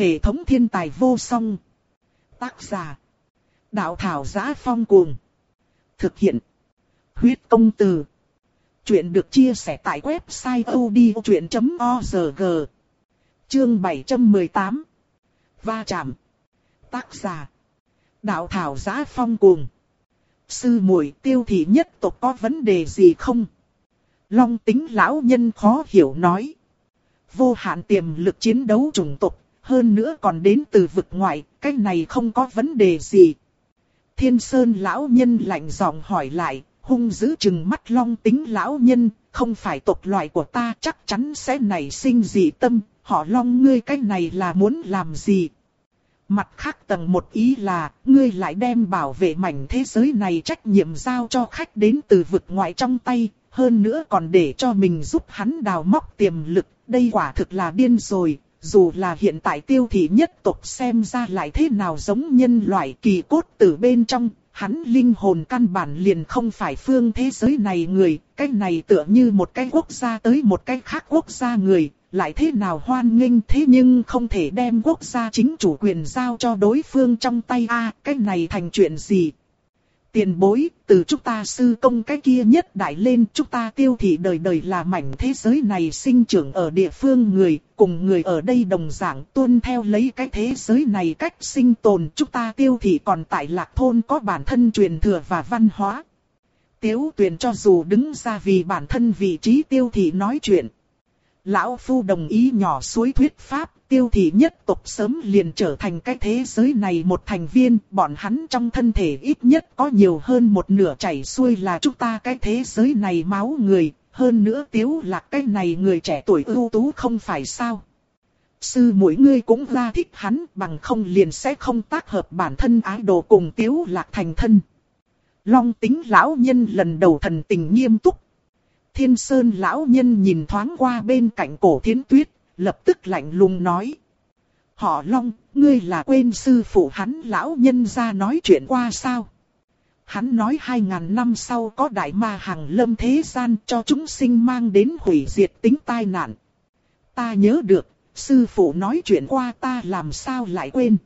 Hệ thống thiên tài vô song. Tác giả. Đạo thảo giá phong cuồng. Thực hiện. Huyết công từ. Chuyện được chia sẻ tại website odchuyện.org. Chương 718. Va chạm. Tác giả. Đạo thảo giá phong cuồng. Sư muội tiêu thị nhất tộc có vấn đề gì không? Long tính lão nhân khó hiểu nói. Vô hạn tiềm lực chiến đấu chủng tộc, hơn nữa còn đến từ vực ngoại, cái này không có vấn đề gì. Thiên Sơn lão nhân lạnh giọng hỏi lại, hung dữ chừng mắt long tính lão nhân, không phải tộc loại của ta chắc chắn sẽ nảy sinh dị tâm, họ long ngươi cái này là muốn làm gì? Mặt khác tầng một ý là, ngươi lại đem bảo vệ mảnh thế giới này trách nhiệm giao cho khách đến từ vực ngoại trong tay, hơn nữa còn để cho mình giúp hắn đào móc tiềm lực, đây quả thực là điên rồi, dù là hiện tại tiêu thị nhất tộc xem ra lại thế nào giống nhân loại kỳ cốt từ bên trong, hắn linh hồn căn bản liền không phải phương thế giới này người, cái này tựa như một cái quốc gia tới một cái khác quốc gia người, lại thế nào hoan nghênh thế nhưng không thể đem quốc gia chính chủ quyền giao cho đối phương trong tay a cái này thành chuyện gì. Tiền bối, từ chúng ta sư công cái kia nhất đại lên chúng ta tiêu thị đời đời là mảnh thế giới này sinh trưởng ở địa phương người, cùng người ở đây đồng dạng tuân theo lấy cái thế giới này cách sinh tồn chúng ta tiêu thị còn tại lạc thôn có bản thân truyền thừa và văn hóa. Tiếu tuyền cho dù đứng ra vì bản thân vị trí tiêu thị nói chuyện. Lão Phu đồng ý nhỏ suối thuyết pháp, tiêu thị nhất tộc sớm liền trở thành cái thế giới này một thành viên, bọn hắn trong thân thể ít nhất có nhiều hơn một nửa chảy xuôi là chúng ta cái thế giới này máu người, hơn nữa tiếu là cái này người trẻ tuổi ưu tú không phải sao. Sư mỗi ngươi cũng ra thích hắn bằng không liền sẽ không tác hợp bản thân ái đồ cùng tiếu lạc thành thân. Long tính lão nhân lần đầu thần tình nghiêm túc. Thiên Sơn lão nhân nhìn thoáng qua bên cạnh cổ thiến tuyết, lập tức lạnh lùng nói. Họ Long, ngươi là quên sư phụ hắn lão nhân ra nói chuyện qua sao? Hắn nói hai ngàn năm sau có đại ma hàng lâm thế gian cho chúng sinh mang đến hủy diệt tính tai nạn. Ta nhớ được, sư phụ nói chuyện qua ta làm sao lại quên.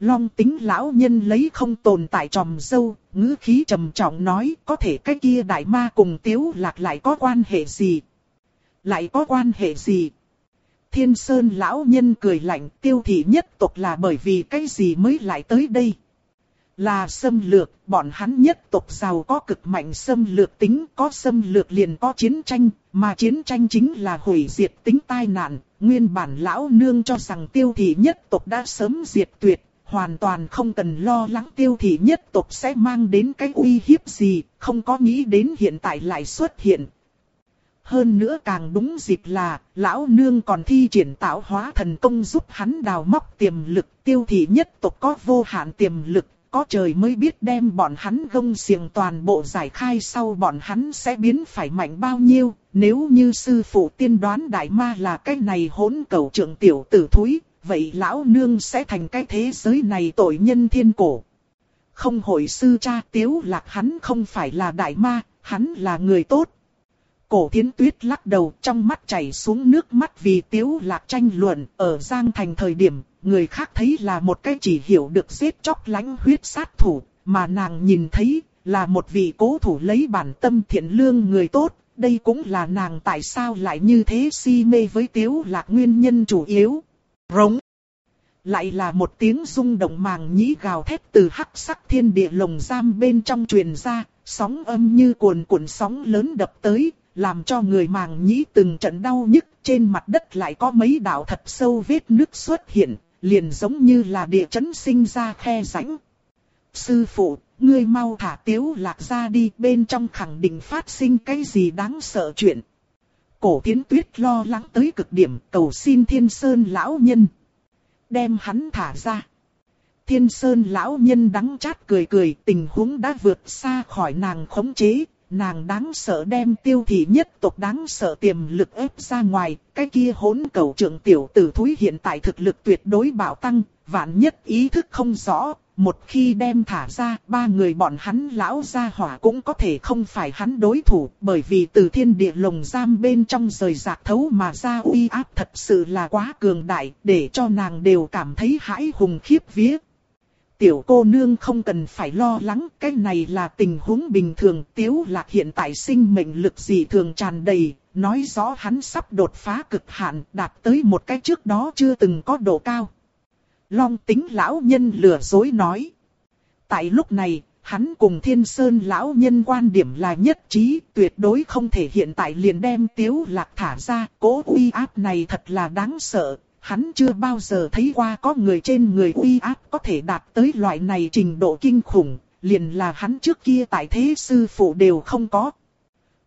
Long tính lão nhân lấy không tồn tại tròm dâu, ngữ khí trầm trọng nói có thể cái kia đại ma cùng tiếu lạc lại có quan hệ gì. Lại có quan hệ gì. Thiên Sơn lão nhân cười lạnh tiêu thị nhất tộc là bởi vì cái gì mới lại tới đây. Là xâm lược, bọn hắn nhất tộc giàu có cực mạnh xâm lược tính, có xâm lược liền có chiến tranh, mà chiến tranh chính là hủy diệt tính tai nạn. Nguyên bản lão nương cho rằng tiêu thị nhất tộc đã sớm diệt tuyệt, hoàn toàn không cần lo lắng tiêu thị nhất tộc sẽ mang đến cái uy hiếp gì, không có nghĩ đến hiện tại lại xuất hiện. Hơn nữa càng đúng dịp là, lão nương còn thi triển tạo hóa thần công giúp hắn đào móc tiềm lực tiêu thị nhất tộc có vô hạn tiềm lực, có trời mới biết đem bọn hắn gông xiềng toàn bộ giải khai sau bọn hắn sẽ biến phải mạnh bao nhiêu, nếu như sư phụ tiên đoán đại ma là cái này hỗn cầu trưởng tiểu tử thúi, vậy lão nương sẽ thành cái thế giới này tội nhân thiên cổ. Không hội sư cha tiếu lạc hắn không phải là đại ma, hắn là người tốt. Cổ thiến tuyết lắc đầu trong mắt chảy xuống nước mắt vì tiếu lạc tranh luận ở Giang Thành thời điểm, người khác thấy là một cái chỉ hiểu được giết chóc lánh huyết sát thủ, mà nàng nhìn thấy là một vị cố thủ lấy bản tâm thiện lương người tốt, đây cũng là nàng tại sao lại như thế si mê với tiếu lạc nguyên nhân chủ yếu. Rống. Lại là một tiếng rung động màng nhĩ gào thét từ hắc sắc thiên địa lồng giam bên trong truyền ra, sóng âm như cuồn cuộn sóng lớn đập tới, làm cho người màng nhĩ từng trận đau nhức, trên mặt đất lại có mấy đạo thật sâu vết nước xuất hiện, liền giống như là địa chấn sinh ra khe rãnh. Sư phụ, ngươi mau thả tiếu lạc ra đi, bên trong khẳng định phát sinh cái gì đáng sợ chuyện. Cổ Tiến tuyết lo lắng tới cực điểm cầu xin thiên sơn lão nhân. Đem hắn thả ra. Thiên sơn lão nhân đắng chát cười cười tình huống đã vượt xa khỏi nàng khống chế. nàng đáng sợ đem tiêu thị nhất tộc đáng sợ tiềm lực ép ra ngoài, cái kia hỗn cầu trưởng tiểu tử thúi hiện tại thực lực tuyệt đối bảo tăng, vạn nhất ý thức không rõ, một khi đem thả ra, ba người bọn hắn lão gia hỏa cũng có thể không phải hắn đối thủ, bởi vì từ thiên địa lồng giam bên trong rời rạc thấu mà ra uy áp thật sự là quá cường đại, để cho nàng đều cảm thấy hãi hùng khiếp vía. Tiểu cô nương không cần phải lo lắng, cái này là tình huống bình thường, tiếu lạc hiện tại sinh mệnh lực gì thường tràn đầy, nói rõ hắn sắp đột phá cực hạn, đạt tới một cái trước đó chưa từng có độ cao. Long tính lão nhân lừa dối nói. Tại lúc này, hắn cùng thiên sơn lão nhân quan điểm là nhất trí, tuyệt đối không thể hiện tại liền đem tiếu lạc thả ra, cố uy áp này thật là đáng sợ. Hắn chưa bao giờ thấy qua có người trên người uy áp có thể đạt tới loại này trình độ kinh khủng, liền là hắn trước kia tại thế sư phụ đều không có.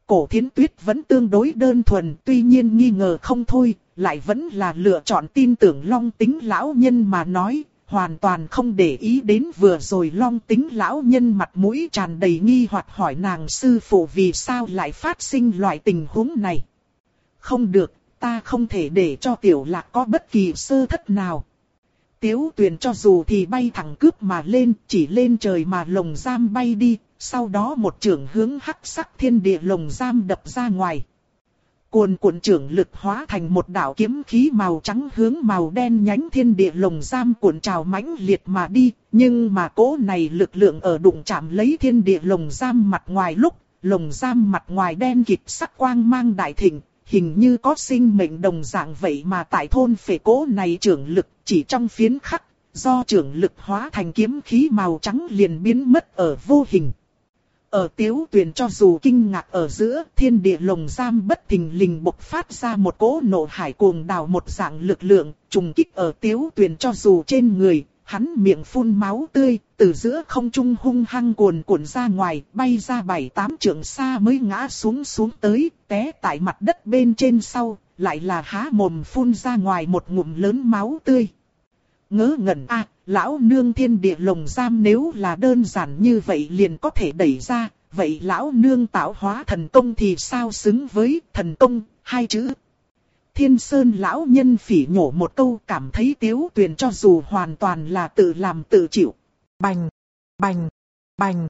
Cổ thiến tuyết vẫn tương đối đơn thuần, tuy nhiên nghi ngờ không thôi, lại vẫn là lựa chọn tin tưởng long tính lão nhân mà nói, hoàn toàn không để ý đến vừa rồi long tính lão nhân mặt mũi tràn đầy nghi hoặc hỏi nàng sư phụ vì sao lại phát sinh loại tình huống này. Không được, ta không thể để cho tiểu lạc có bất kỳ sơ thất nào. Tiếu tuyền cho dù thì bay thẳng cướp mà lên, chỉ lên trời mà lồng giam bay đi, sau đó một trường hướng hắc sắc thiên địa lồng giam đập ra ngoài. Cuồn cuộn trưởng lực hóa thành một đạo kiếm khí màu trắng hướng màu đen nhánh thiên địa lồng giam cuộn trào mãnh liệt mà đi, nhưng mà cỗ này lực lượng ở đụng chạm lấy thiên địa lồng giam mặt ngoài lúc, lồng giam mặt ngoài đen kịt sắc quang mang đại thịnh, hình như có sinh mệnh đồng dạng vậy mà tại thôn phệ cỗ này trưởng lực chỉ trong phiến khắc, do trưởng lực hóa thành kiếm khí màu trắng liền biến mất ở vô hình. Ở tiếu tuyền cho dù kinh ngạc ở giữa thiên địa lồng giam bất thình lình bộc phát ra một cỗ nổ hải cuồng đào một dạng lực lượng, trùng kích ở tiếu tuyền cho dù trên người, hắn miệng phun máu tươi, từ giữa không trung hung hăng cuồn cuộn ra ngoài, bay ra bảy tám trượng xa mới ngã xuống xuống tới, té tại mặt đất bên trên sau, lại là há mồm phun ra ngoài một ngụm lớn máu tươi. Ngớ ngẩn a lão nương thiên địa lồng giam nếu là đơn giản như vậy liền có thể đẩy ra, vậy lão nương tạo hóa thần công thì sao xứng với thần công, hai chữ. Thiên Sơn lão nhân phỉ nhổ một câu cảm thấy tiếu tuyền cho dù hoàn toàn là tự làm tự chịu. Bành, bành, bành.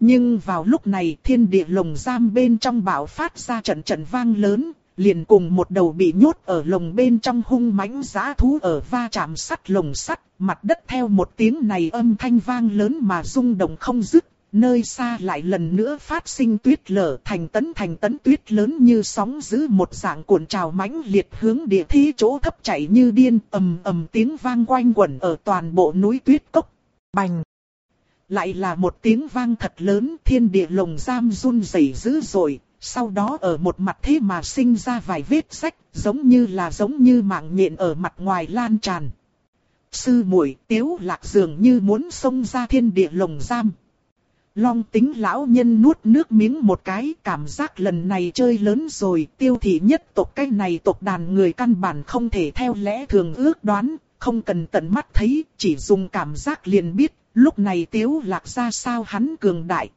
Nhưng vào lúc này thiên địa lồng giam bên trong bạo phát ra trận trận vang lớn, liền cùng một đầu bị nhốt ở lồng bên trong hung mãnh giã thú ở va chạm sắt lồng sắt, mặt đất theo một tiếng này âm thanh vang lớn mà rung động không dứt, nơi xa lại lần nữa phát sinh tuyết lở thành tấn thành tấn tuyết lớn như sóng giữ một dạng cuộn trào mãnh liệt hướng địa thi chỗ thấp chảy như điên, ầm ầm tiếng vang quanh quẩn ở toàn bộ núi tuyết cốc. Bành! Lại là một tiếng vang thật lớn thiên địa lồng giam run rẩy dữ dội, sau đó ở một mặt thế mà sinh ra vài vết sách, giống như là giống như mạng nhện ở mặt ngoài lan tràn. Sư muội tiếu lạc dường như muốn xông ra thiên địa lồng giam. Long tính lão nhân nuốt nước miếng một cái, cảm giác lần này chơi lớn rồi, tiêu thị nhất tộc cái này tộc đàn người căn bản không thể theo lẽ thường ước đoán, không cần tận mắt thấy, chỉ dùng cảm giác liền biết, lúc này tiếu lạc ra sao hắn cường đại.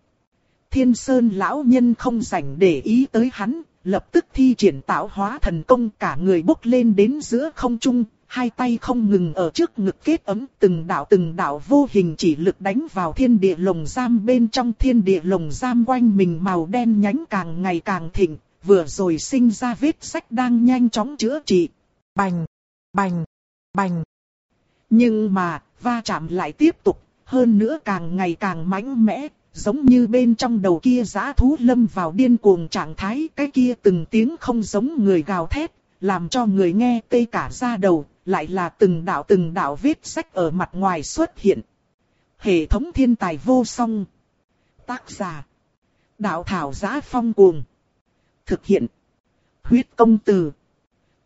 Thiên Sơn lão nhân không rảnh để ý tới hắn, lập tức thi triển tạo hóa thần công cả người bốc lên đến giữa không trung, hai tay không ngừng ở trước ngực kết ấm từng đạo từng đạo vô hình chỉ lực đánh vào thiên địa lồng giam bên trong thiên địa lồng giam quanh mình màu đen nhánh càng ngày càng thịnh, vừa rồi sinh ra vết sách đang nhanh chóng chữa trị. Bành, bành, bành. Nhưng mà, va chạm lại tiếp tục, hơn nữa càng ngày càng mãnh mẽ, giống như bên trong đầu kia giã thú lâm vào điên cuồng trạng thái, cái kia từng tiếng không giống người gào thét, làm cho người nghe tê cả da đầu, lại là từng đạo từng đạo viết sách ở mặt ngoài xuất hiện. Hệ thống thiên tài vô song. Tác giả. Đạo thảo giá phong cuồng. Thực hiện. Huyết công từ.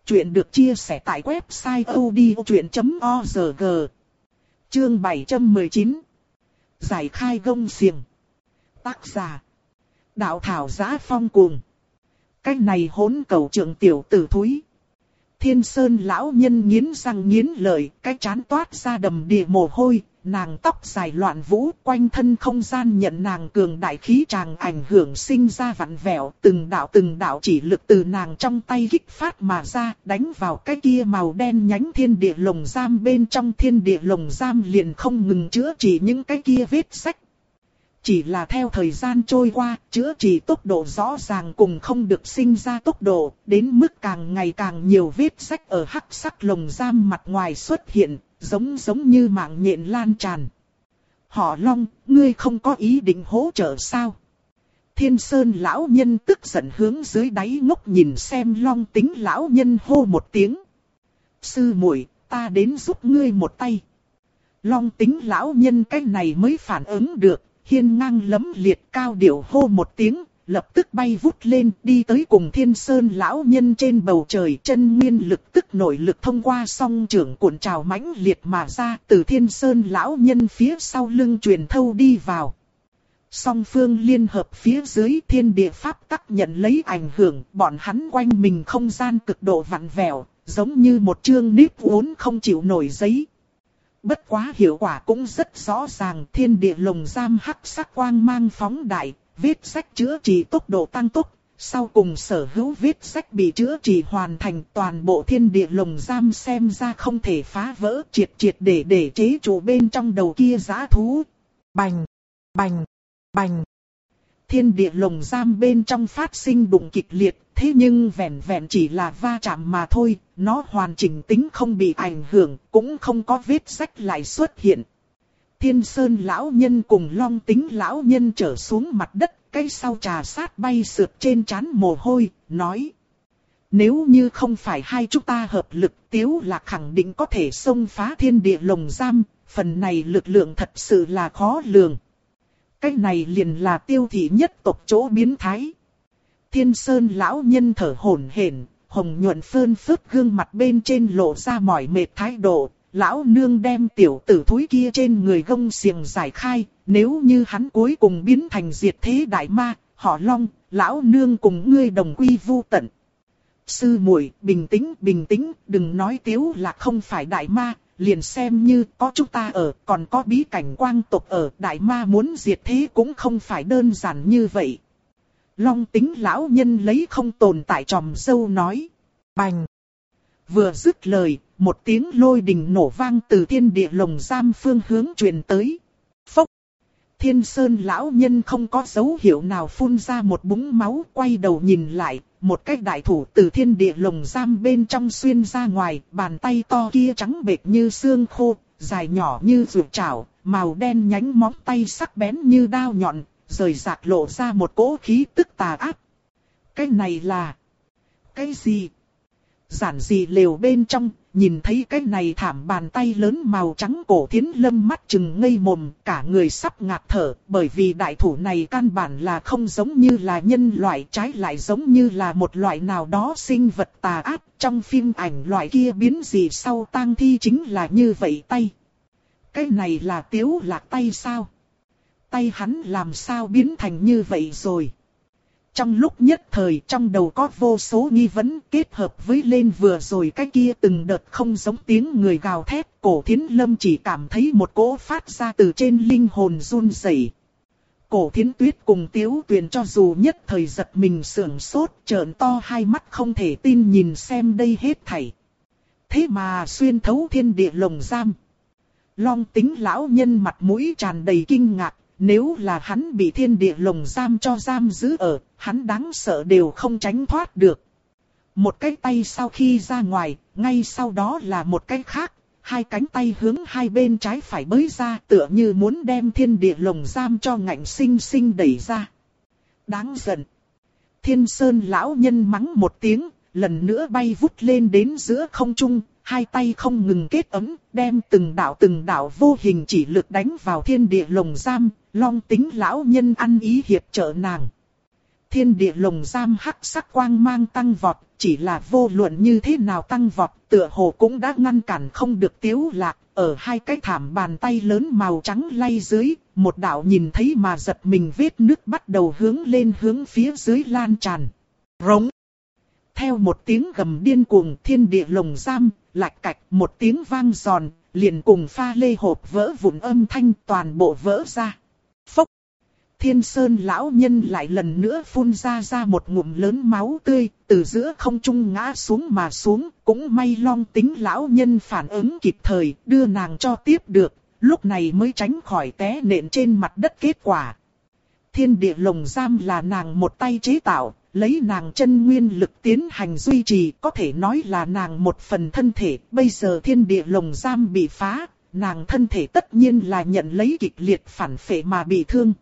Chuyện được chia sẻ tại website odchuyện.org. Chương 719. Giải khai gông xiềng. Tác giả. Đạo thảo giá phong cuồng. Cách này hỗn cầu trưởng tiểu tử thúi. Thiên Sơn lão nhân nghiến răng nghiến lợi, cái chán toát ra đầm địa mồ hôi, nàng tóc dài loạn vũ, quanh thân không gian nhận nàng cường đại khí tràng ảnh hưởng sinh ra vặn vẹo, từng đạo từng đạo chỉ lực từ nàng trong tay kích phát mà ra, đánh vào cái kia màu đen nhánh thiên địa lồng giam bên trong thiên địa lồng giam liền không ngừng chữa trị những cái kia vết sách. Chỉ là theo thời gian trôi qua, chữa trị tốc độ rõ ràng cùng không được sinh ra tốc độ, đến mức càng ngày càng nhiều vết sách ở hắc sắc lồng giam mặt ngoài xuất hiện, giống giống như mạng nhện lan tràn. Họ Long, ngươi không có ý định hỗ trợ sao? Thiên Sơn lão nhân tức giận hướng dưới đáy ngốc nhìn xem Long tính lão nhân hô một tiếng. Sư muội, ta đến giúp ngươi một tay. Long tính lão nhân cái này mới phản ứng được, hiên ngang lấm liệt cao điệu hô một tiếng, lập tức bay vút lên đi tới cùng thiên sơn lão nhân trên bầu trời chân nguyên lực tức nội lực thông qua song trưởng cuộn trào mãnh liệt mà ra từ thiên sơn lão nhân phía sau lưng truyền thâu đi vào. Song phương liên hợp phía dưới thiên địa pháp tắc nhận lấy ảnh hưởng bọn hắn quanh mình không gian cực độ vặn vẹo, giống như một chương nếp uốn không chịu nổi giấy. Bất quá hiệu quả cũng rất rõ ràng thiên địa lồng giam hắc sắc quang mang phóng đại, vết sách chữa trị tốc độ tăng tốc. Sau cùng sở hữu vết sách bị chữa trị hoàn thành toàn bộ thiên địa lồng giam xem ra không thể phá vỡ triệt triệt để để chế trụ bên trong đầu kia giá thú. Bành, bành, bành. Thiên địa lồng giam bên trong phát sinh đụng kịch liệt, thế nhưng vẹn vẹn chỉ là va chạm mà thôi, nó hoàn chỉnh tính không bị ảnh hưởng, cũng không có vết sách lại xuất hiện. Thiên Sơn lão nhân cùng Long Tính lão nhân trở xuống mặt đất, cây sau trà sát bay sượt trên trán mồ hôi, nói. Nếu như không phải hai chúng ta hợp lực tiếu là khẳng định có thể xông phá thiên địa lồng giam, phần này lực lượng thật sự là khó lường. Cái này liền là tiêu thị nhất tộc chỗ biến thái. Thiên Sơn lão nhân thở hổn hển, hồng nhuận phơn phớt gương mặt bên trên lộ ra mỏi mệt thái độ. Lão nương đem tiểu tử thúi kia trên người gông xiềng giải khai, nếu như hắn cuối cùng biến thành diệt thế đại ma, họ long, lão nương cùng ngươi đồng quy vu tận. Sư muội bình tĩnh, bình tĩnh, đừng nói tiếu là không phải đại ma, liền xem như có chúng ta ở, còn có bí cảnh quang tộc ở, đại ma muốn diệt thế cũng không phải đơn giản như vậy. Long tính lão nhân lấy không tồn tại tròm sâu nói. Bành! Vừa dứt lời, một tiếng lôi đình nổ vang từ thiên địa lồng giam phương hướng truyền tới. Phốc! Thiên sơn lão nhân không có dấu hiệu nào phun ra một búng máu quay đầu nhìn lại, một cái đại thủ từ thiên địa lồng giam bên trong xuyên ra ngoài, bàn tay to kia trắng bệch như xương khô, dài nhỏ như ruột chảo, màu đen nhánh móng tay sắc bén như đao nhọn, rời rạc lộ ra một cỗ khí tức tà ác. Cái này là... Cái gì? Giản dị lều bên trong, nhìn thấy cái này thảm bàn tay lớn màu trắng cổ thiến lâm mắt chừng ngây mồm, cả người sắp ngạt thở, bởi vì đại thủ này căn bản là không giống như là nhân loại trái lại giống như là một loại nào đó sinh vật tà ác, trong phim ảnh loại kia biến gì sau tang thi chính là như vậy tay. Cái này là tiếu lạc tay sao? Tay hắn làm sao biến thành như vậy rồi. Trong lúc nhất thời trong đầu có vô số nghi vấn kết hợp với lên vừa rồi cái kia từng đợt không giống tiếng người gào thét, cổ thiến lâm chỉ cảm thấy một cỗ phát ra từ trên linh hồn run rẩy. Cổ thiến tuyết cùng tiếu tuyền cho dù nhất thời giật mình sưởng sốt trợn to hai mắt không thể tin nhìn xem đây hết thảy. Thế mà xuyên thấu thiên địa lồng giam. Long tính lão nhân mặt mũi tràn đầy kinh ngạc, nếu là hắn bị thiên địa lồng giam cho giam giữ ở, hắn đáng sợ đều không tránh thoát được. Một cái tay sau khi ra ngoài, ngay sau đó là một cái khác, hai cánh tay hướng hai bên trái phải bới ra tựa như muốn đem thiên địa lồng giam cho ngạnh sinh sinh đẩy ra. Đáng giận. Thiên Sơn lão nhân mắng một tiếng, lần nữa bay vút lên đến giữa không trung, hai tay không ngừng kết ấm, đem từng đạo từng đạo vô hình chỉ lực đánh vào thiên địa lồng giam, long tính lão nhân ăn ý hiệp trợ nàng. Thiên địa lồng giam hắc sắc quang mang tăng vọt, chỉ là vô luận như thế nào tăng vọt, tựa hồ cũng đã ngăn cản không được tiếu lạc, ở hai cái thảm bàn tay lớn màu trắng lay dưới, một đạo nhìn thấy mà giật mình vết nước bắt đầu hướng lên hướng phía dưới lan tràn. Rống! Theo một tiếng gầm điên cuồng thiên địa lồng giam, lạch cạch một tiếng vang giòn, liền cùng pha lê hộp vỡ vụn âm thanh toàn bộ vỡ ra. Phốc! Thiên Sơn lão nhân lại lần nữa phun ra ra một ngụm lớn máu tươi, từ giữa không trung ngã xuống mà xuống, cũng may long tính lão nhân phản ứng kịp thời, đưa nàng cho tiếp được, lúc này mới tránh khỏi té nện trên mặt đất kết quả. Thiên địa lồng giam là nàng một tay chế tạo, lấy nàng chân nguyên lực tiến hành duy trì, có thể nói là nàng một phần thân thể, bây giờ thiên địa lồng giam bị phá, nàng thân thể tất nhiên là nhận lấy kịch liệt phản phệ mà bị thương.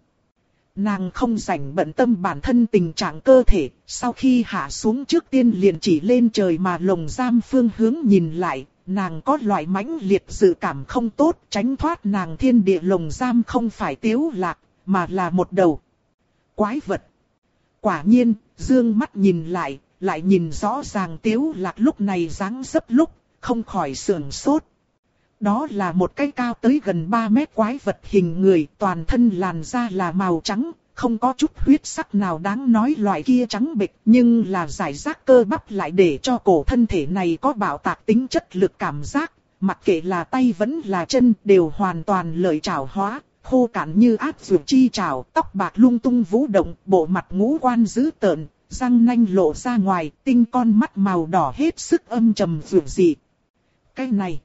Nàng không rảnh bận tâm bản thân tình trạng cơ thể, sau khi hạ xuống trước tiên liền chỉ lên trời mà lồng giam phương hướng nhìn lại, nàng có loại mãnh liệt dự cảm không tốt, tránh thoát nàng thiên địa lồng giam không phải tiếu lạc, mà là một đầu quái vật. Quả nhiên, dương mắt nhìn lại, lại nhìn rõ ràng tiếu lạc lúc này dáng dấp lúc, không khỏi sườn sốt. Đó là một cái cao tới gần 3 mét quái vật hình người, toàn thân làn da là màu trắng, không có chút huyết sắc nào đáng nói loại kia trắng bệch, nhưng là giải rác cơ bắp lại để cho cổ thân thể này có bảo tạc tính chất lực cảm giác, mặc kệ là tay vẫn là chân đều hoàn toàn lợi trảo hóa, khô cạn như áp dược chi trào, tóc bạc lung tung vũ động, bộ mặt ngũ quan dữ tợn, răng nanh lộ ra ngoài, tinh con mắt màu đỏ hết sức âm trầm dường dị. Cái này,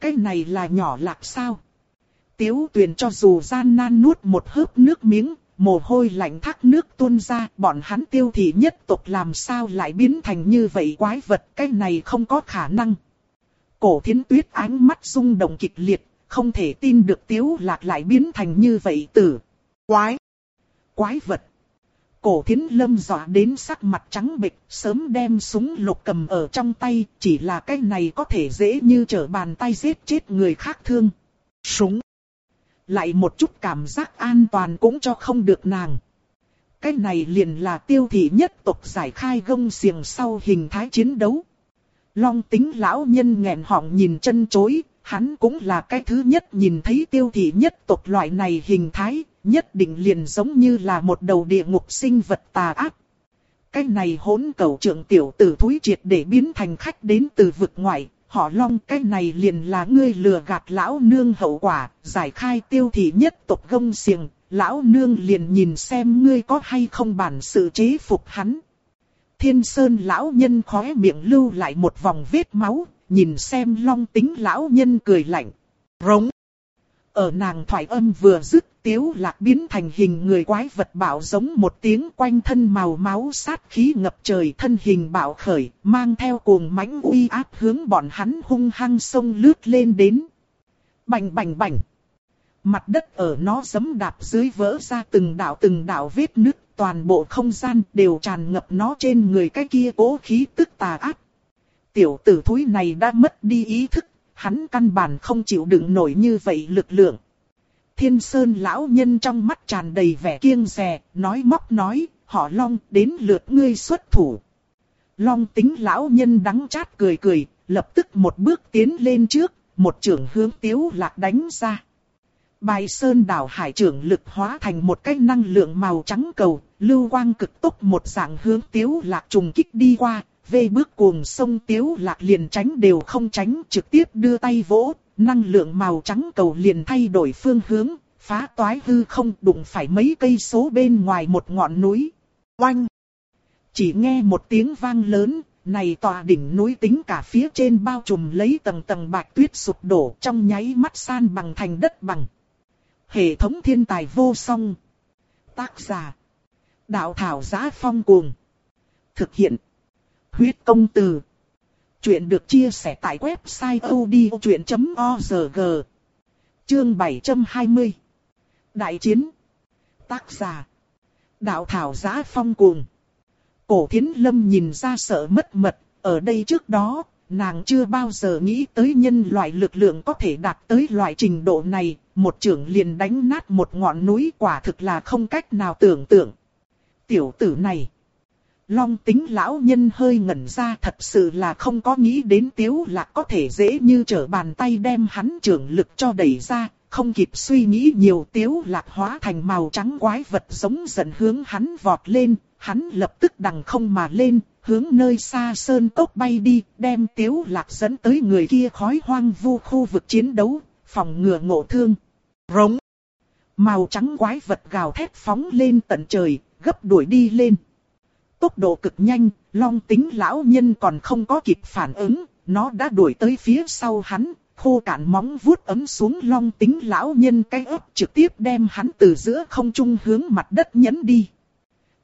cái này là nhỏ lạc sao? Tiếu tuyền cho dù gian nan nuốt một hớp nước miếng, mồ hôi lạnh thác nước tuôn ra, bọn hắn tiêu thị nhất tộc làm sao lại biến thành như vậy quái vật, cái này không có khả năng. Cổ thiến tuyết ánh mắt rung động kịch liệt, không thể tin được tiếu lạc lại biến thành như vậy tử. Quái! Quái vật! Cổ thiến lâm dọa đến sắc mặt trắng bệch, sớm đem súng lục cầm ở trong tay, chỉ là cái này có thể dễ như trở bàn tay giết chết người khác thương. Súng! Lại một chút cảm giác an toàn cũng cho không được nàng. Cái này liền là tiêu thị nhất tộc giải khai gông xiềng sau hình thái chiến đấu. Long tính lão nhân nghẹn họng nhìn chân chối, hắn cũng là cái thứ nhất nhìn thấy tiêu thị nhất tộc loại này hình thái, nhất định liền giống như là một đầu địa ngục sinh vật tà ác. Cái này hỗn cầu trưởng tiểu tử thúi triệt để biến thành khách đến từ vực ngoại, họ long cái này liền là ngươi lừa gạt lão nương hậu quả, giải khai tiêu thị nhất tộc gông xiềng, lão nương liền nhìn xem ngươi có hay không bản sự chế phục hắn. Thiên sơn lão nhân khóe miệng lưu lại một vòng vết máu, nhìn xem long tính lão nhân cười lạnh. Rống. Ở nàng thoại âm vừa dứt tiếu lạc biến thành hình người quái vật bạo giống một tiếng quanh thân màu máu sát khí ngập trời thân hình bạo khởi, mang theo cuồng mãnh uy áp hướng bọn hắn hung hăng sông lướt lên đến. Bành bành bành. Mặt đất ở nó giấm đạp dưới vỡ ra từng đạo từng đạo vết nứt, toàn bộ không gian đều tràn ngập nó trên người cái kia cố khí tức tà ác. Tiểu tử thúi này đã mất đi ý thức, hắn căn bản không chịu đựng nổi như vậy lực lượng. Thiên Sơn lão nhân trong mắt tràn đầy vẻ kiêng dè, nói móc nói, họ Long đến lượt ngươi xuất thủ. Long tính lão nhân đắng chát cười cười, lập tức một bước tiến lên trước, một trưởng hướng tiếu lạc đánh ra. Bài sơn đảo hải trưởng lực hóa thành một cái năng lượng màu trắng cầu, lưu quang cực tốc một dạng hướng tiếu lạc trùng kích đi qua, về bước cuồng sông tiếu lạc liền tránh đều không tránh trực tiếp đưa tay vỗ, năng lượng màu trắng cầu liền thay đổi phương hướng, phá toái hư không đụng phải mấy cây số bên ngoài một ngọn núi. Oanh! Chỉ nghe một tiếng vang lớn, này tòa đỉnh núi tính cả phía trên bao trùm lấy tầng tầng bạch tuyết sụp đổ trong nháy mắt san bằng thành đất bằng. Hệ thống thiên tài vô song. Tác giả. Đạo thảo giá phong cuồng. Thực hiện. Huyết công từ. Chuyện được chia sẻ tại website odchuyện.org Chương 720 Đại chiến Tác giả Đạo thảo giá phong cuồng Cổ thiến lâm nhìn ra sợ mất mật, ở đây trước đó, nàng chưa bao giờ nghĩ tới nhân loại lực lượng có thể đạt tới loại trình độ này, một trưởng liền đánh nát một ngọn núi quả thực là không cách nào tưởng tượng. Tiểu tử này. Long tính lão nhân hơi ngẩn ra thật sự là không có nghĩ đến tiếu lạc có thể dễ như trở bàn tay đem hắn trưởng lực cho đẩy ra, không kịp suy nghĩ nhiều tiếu lạc hóa thành màu trắng quái vật giống giận hướng hắn vọt lên, hắn lập tức đằng không mà lên, hướng nơi xa sơn tốc bay đi, đem tiếu lạc dẫn tới người kia khói hoang vu khu vực chiến đấu, phòng ngừa ngộ thương. Rống. Màu trắng quái vật gào thét phóng lên tận trời, gấp đuổi đi lên. Tốc độ cực nhanh, long tính lão nhân còn không có kịp phản ứng, nó đã đuổi tới phía sau hắn, khô cạn móng vuốt ấm xuống long tính lão nhân cái ấp trực tiếp đem hắn từ giữa không trung hướng mặt đất nhấn đi.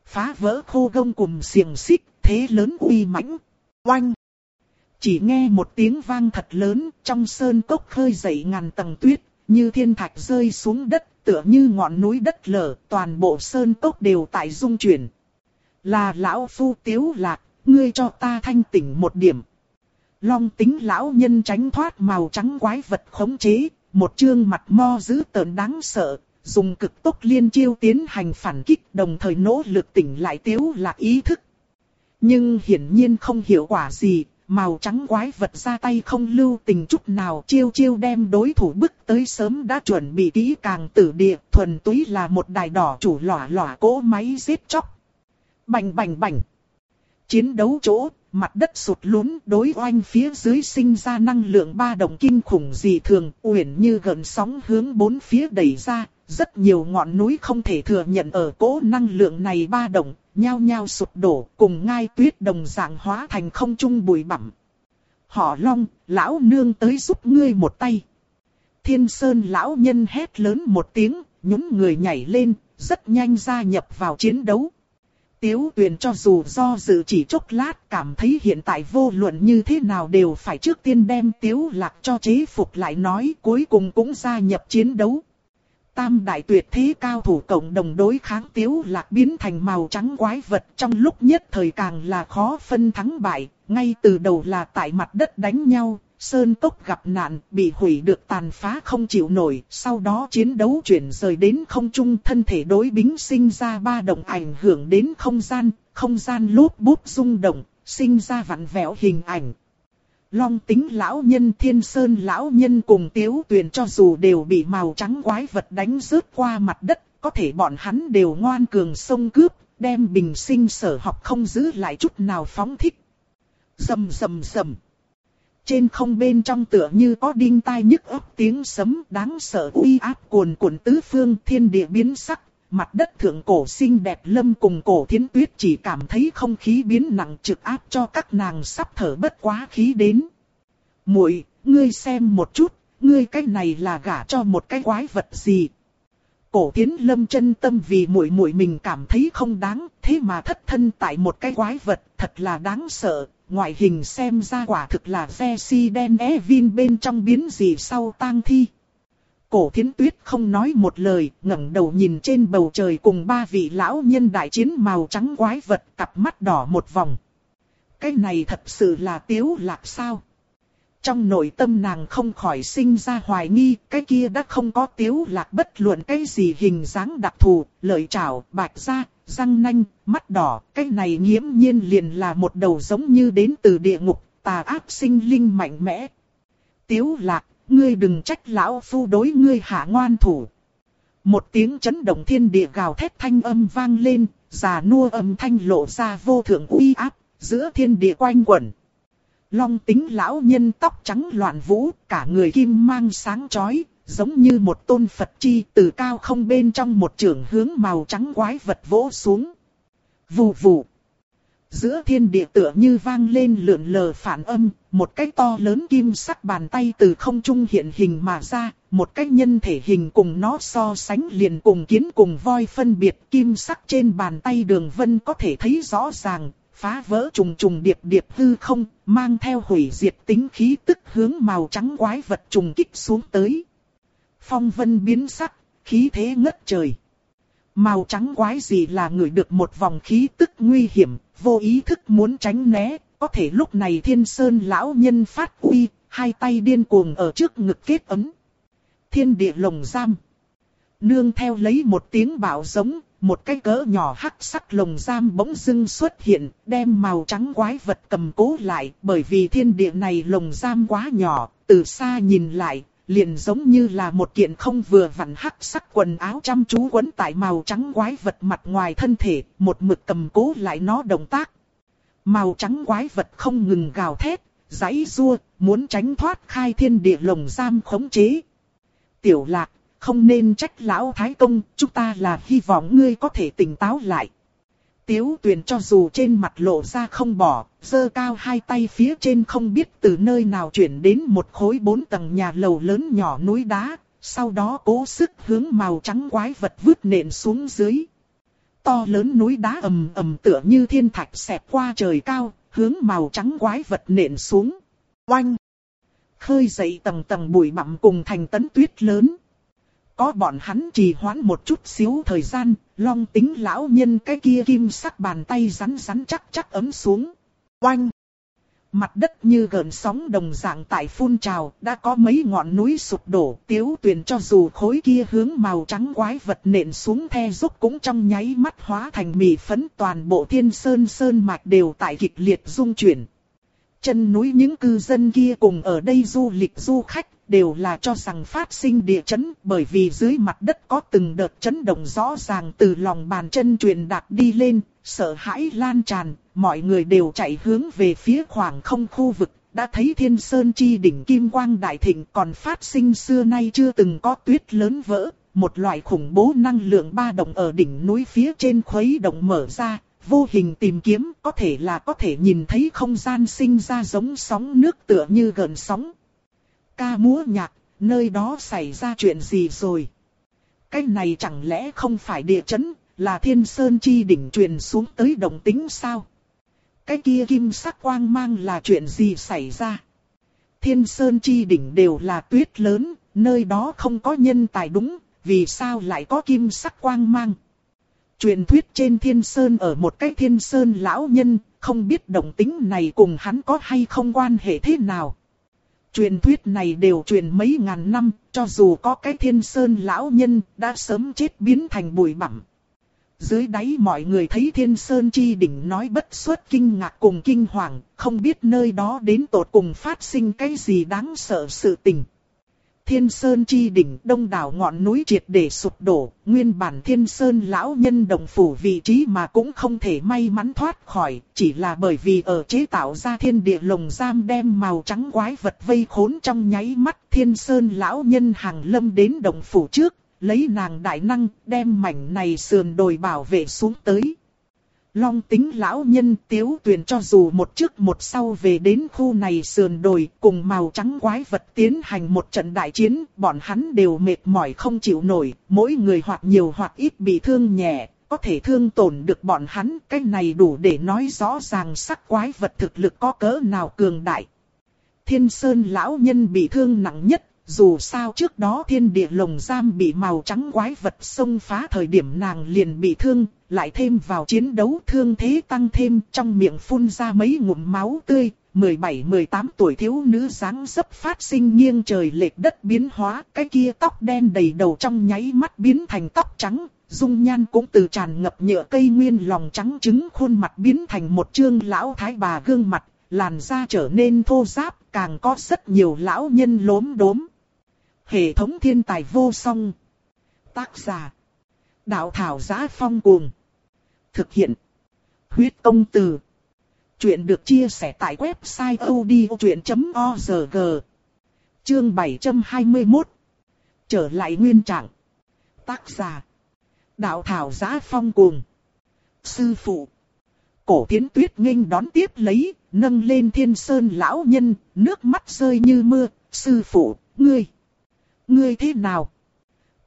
Phá vỡ khô gông cùng xiềng xích, thế lớn uy mãnh. Oanh! Chỉ nghe một tiếng vang thật lớn, trong sơn cốc khơi dậy ngàn tầng tuyết, như thiên thạch rơi xuống đất, tựa như ngọn núi đất lở, toàn bộ sơn cốc đều tại rung chuyển. Là lão phu tiếu lạc, ngươi cho ta thanh tỉnh một điểm. Long tính lão nhân tránh thoát màu trắng quái vật khống chế, một trương mặt mo dữ tợn đáng sợ, dùng cực tốc liên chiêu tiến hành phản kích đồng thời nỗ lực tỉnh lại tiếu lạc ý thức. Nhưng hiển nhiên không hiệu quả gì, màu trắng quái vật ra tay không lưu tình chút nào chiêu chiêu đem đối thủ bức tới sớm đã chuẩn bị kỹ càng tử địa, thuần túy là một đài đỏ chủ lỏa lỏa cỗ máy giết chóc. Bành bành bành. Chiến đấu chỗ, mặt đất sụt lún đối oanh phía dưới sinh ra năng lượng ba động kinh khủng dị thường, uyển như gần sóng hướng bốn phía đẩy ra, rất nhiều ngọn núi không thể thừa nhận ở cỗ năng lượng này ba động, nhao nhao sụp đổ, cùng ngai tuyết đồng dạng hóa thành không trung bụi bặm. Họ long, lão nương tới giúp ngươi một tay. Thiên sơn lão nhân hét lớn một tiếng, nhún người nhảy lên, rất nhanh gia nhập vào chiến đấu. Tiếu tuyền cho dù do dự chỉ chốc lát cảm thấy hiện tại vô luận như thế nào đều phải trước tiên đem tiếu lạc cho chế phục lại nói cuối cùng cũng gia nhập chiến đấu. Tam đại tuyệt thế cao thủ cộng đồng đối kháng tiếu lạc biến thành màu trắng quái vật trong lúc nhất thời càng là khó phân thắng bại, ngay từ đầu là tại mặt đất đánh nhau, Sơn Tốc gặp nạn, bị hủy được tàn phá không chịu nổi, sau đó chiến đấu chuyển rời đến không trung thân thể đối bính sinh ra ba động ảnh hưởng đến không gian, không gian lốp bút rung động, sinh ra vặn vẹo hình ảnh. Long tính lão nhân thiên sơn lão nhân cùng tiếu tuyền cho dù đều bị màu trắng quái vật đánh rớt qua mặt đất, có thể bọn hắn đều ngoan cường sông cướp, đem bình sinh sở học không giữ lại chút nào phóng thích. Dầm dầm dầm. Trên không bên trong tựa như có đinh tai nhức ấp tiếng sấm đáng sợ uy áp cuồn cuộn tứ phương thiên địa biến sắc, mặt đất thượng cổ xinh đẹp lâm cùng cổ thiến tuyết chỉ cảm thấy không khí biến nặng trực áp cho các nàng sắp thở bất quá khí đến. muội ngươi xem một chút, ngươi cái này là gả cho một cái quái vật gì? Cổ thiến lâm chân tâm vì muội muội mình cảm thấy không đáng, thế mà thất thân tại một cái quái vật, thật là đáng sợ, ngoại hình xem ra quả thực là Resident e vin bên trong biến gì sau tang thi. Cổ thiến tuyết không nói một lời, ngẩng đầu nhìn trên bầu trời cùng ba vị lão nhân đại chiến màu trắng quái vật cặp mắt đỏ một vòng. Cái này thật sự là tiếu lạc sao? Trong nội tâm nàng không khỏi sinh ra hoài nghi, cái kia đã không có tiếu lạc bất luận cái gì hình dáng đặc thù, lợi trảo, bạch da, răng nanh, mắt đỏ, cái này nghiễm nhiên liền là một đầu giống như đến từ địa ngục, tà ác sinh linh mạnh mẽ. Tiếu lạc, ngươi đừng trách lão phu đối ngươi hạ ngoan thủ. Một tiếng chấn động thiên địa gào thét thanh âm vang lên, già nua âm thanh lộ ra vô thượng uy áp, giữa thiên địa quanh quẩn. Long tính lão nhân tóc trắng loạn vũ, cả người kim mang sáng chói, giống như một tôn Phật chi từ cao không bên trong một trường hướng màu trắng quái vật vỗ xuống. Vù vù. Giữa thiên địa tựa như vang lên lượn lờ phản âm, một cái to lớn kim sắc bàn tay từ không trung hiện hình mà ra, một cái nhân thể hình cùng nó so sánh liền cùng kiến cùng voi phân biệt kim sắc trên bàn tay đường vân có thể thấy rõ ràng, phá vỡ trùng trùng điệp điệp hư không, mang theo hủy diệt tính khí tức hướng màu trắng quái vật trùng kích xuống tới. Phong vân biến sắc, khí thế ngất trời. Màu trắng quái gì là người được một vòng khí tức nguy hiểm, vô ý thức muốn tránh né, có thể lúc này thiên sơn lão nhân phát uy, hai tay điên cuồng ở trước ngực kết ấm. Thiên địa lồng giam. Nương theo lấy một tiếng bạo giống, một cái cỡ nhỏ hắc sắc lồng giam bỗng dưng xuất hiện, đem màu trắng quái vật cầm cố lại, bởi vì thiên địa này lồng giam quá nhỏ, từ xa nhìn lại, liền giống như là một kiện không vừa vặn hắc sắc quần áo chăm chú quấn tại màu trắng quái vật mặt ngoài thân thể, một mực cầm cố lại nó động tác. Màu trắng quái vật không ngừng gào thét, giãy rua, muốn tránh thoát khai thiên địa lồng giam khống chế. Tiểu lạc, không nên trách lão thái công, chúng ta là hy vọng ngươi có thể tỉnh táo lại. Tiếu tuyền cho dù trên mặt lộ ra không bỏ, dơ cao hai tay phía trên không biết từ nơi nào chuyển đến một khối bốn tầng nhà lầu lớn nhỏ núi đá, sau đó cố sức hướng màu trắng quái vật vứt nện xuống dưới. To lớn núi đá ầm ầm tựa như thiên thạch xẹp qua trời cao, hướng màu trắng quái vật nện xuống. Oanh! Khơi dậy tầng tầng bụi bặm cùng thành tấn tuyết lớn. Có bọn hắn trì hoãn một chút xíu thời gian, long tính lão nhân cái kia kim sắc bàn tay rắn rắn chắc chắc ấm xuống. Oanh! Mặt đất như gợn sóng đồng dạng tại phun trào, đã có mấy ngọn núi sụp đổ, tiếu tuyền cho dù khối kia hướng màu trắng quái vật nện xuống the rúc cũng trong nháy mắt hóa thành mì phấn toàn bộ thiên sơn sơn mạch đều tại kịch liệt rung chuyển. Chân núi những cư dân kia cùng ở đây du lịch du khách đều là cho rằng phát sinh địa chấn bởi vì dưới mặt đất có từng đợt chấn động rõ ràng từ lòng bàn chân truyền đạt đi lên, sợ hãi lan tràn, mọi người đều chạy hướng về phía khoảng không khu vực, đã thấy thiên sơn chi đỉnh kim quang đại thịnh còn phát sinh xưa nay chưa từng có tuyết lớn vỡ, một loại khủng bố năng lượng ba động ở đỉnh núi phía trên khuấy động mở ra, vô hình tìm kiếm có thể là có thể nhìn thấy không gian sinh ra giống sóng nước tựa như gần sóng. Ca múa nhạc, nơi đó xảy ra chuyện gì rồi? Cái này chẳng lẽ không phải địa chấn, là thiên sơn chi đỉnh truyền xuống tới đồng tính sao? Cái kia kim sắc quang mang là chuyện gì xảy ra? Thiên sơn chi đỉnh đều là tuyết lớn, nơi đó không có nhân tài đúng, vì sao lại có kim sắc quang mang? Truyền thuyết trên thiên sơn ở một cái thiên sơn lão nhân, không biết đồng tính này cùng hắn có hay không quan hệ thế nào. Truyền thuyết này đều truyền mấy ngàn năm, cho dù có cái thiên sơn lão nhân, đã sớm chết biến thành bụi bặm. Dưới đáy mọi người thấy thiên sơn chi đỉnh nói bất xuất kinh ngạc cùng kinh hoàng, không biết nơi đó đến tột cùng phát sinh cái gì đáng sợ sự tình. Thiên Sơn chi đỉnh đông đảo ngọn núi triệt để sụp đổ, nguyên bản Thiên Sơn lão nhân đồng phủ vị trí mà cũng không thể may mắn thoát khỏi, chỉ là bởi vì ở chế tạo ra thiên địa lồng giam đem màu trắng quái vật vây khốn trong nháy mắt Thiên Sơn lão nhân hàng lâm đến đồng phủ trước, lấy nàng đại năng đem mảnh này sườn đồi bảo vệ xuống tới. Long tính lão nhân tiếu tuyển cho dù một trước một sau về đến khu này sườn đồi cùng màu trắng quái vật tiến hành một trận đại chiến, bọn hắn đều mệt mỏi không chịu nổi, mỗi người hoặc nhiều hoặc ít bị thương nhẹ, có thể thương tổn được bọn hắn, cái này đủ để nói rõ ràng sắc quái vật thực lực có cỡ nào cường đại. Thiên Sơn lão nhân bị thương nặng nhất, dù sao trước đó thiên địa lồng giam bị màu trắng quái vật xông phá thời điểm nàng liền bị thương, lại thêm vào chiến đấu thương thế tăng thêm trong miệng phun ra mấy ngụm máu tươi, 17-18 tuổi thiếu nữ dáng dấp phát sinh nghiêng trời lệch đất biến hóa, cái kia tóc đen đầy đầu trong nháy mắt biến thành tóc trắng, dung nhan cũng từ tràn ngập nhựa cây nguyên lòng trắng trứng khuôn mặt biến thành một trương lão thái bà gương mặt, làn da trở nên thô ráp, càng có rất nhiều lão nhân lốm đốm. Hệ thống thiên tài vô song. Tác giả. Đạo thảo giá phong cuồng. Thực hiện. Huyết công từ. Chuyện được chia sẻ tại website odchuyện.org. Chương 721. Trở lại nguyên trạng. Tác giả. Đạo thảo giá phong cuồng. Sư phụ. Cổ tiến tuyết nghênh đón tiếp lấy, nâng lên thiên sơn lão nhân, nước mắt rơi như mưa. Sư phụ, ngươi. Ngươi thế nào?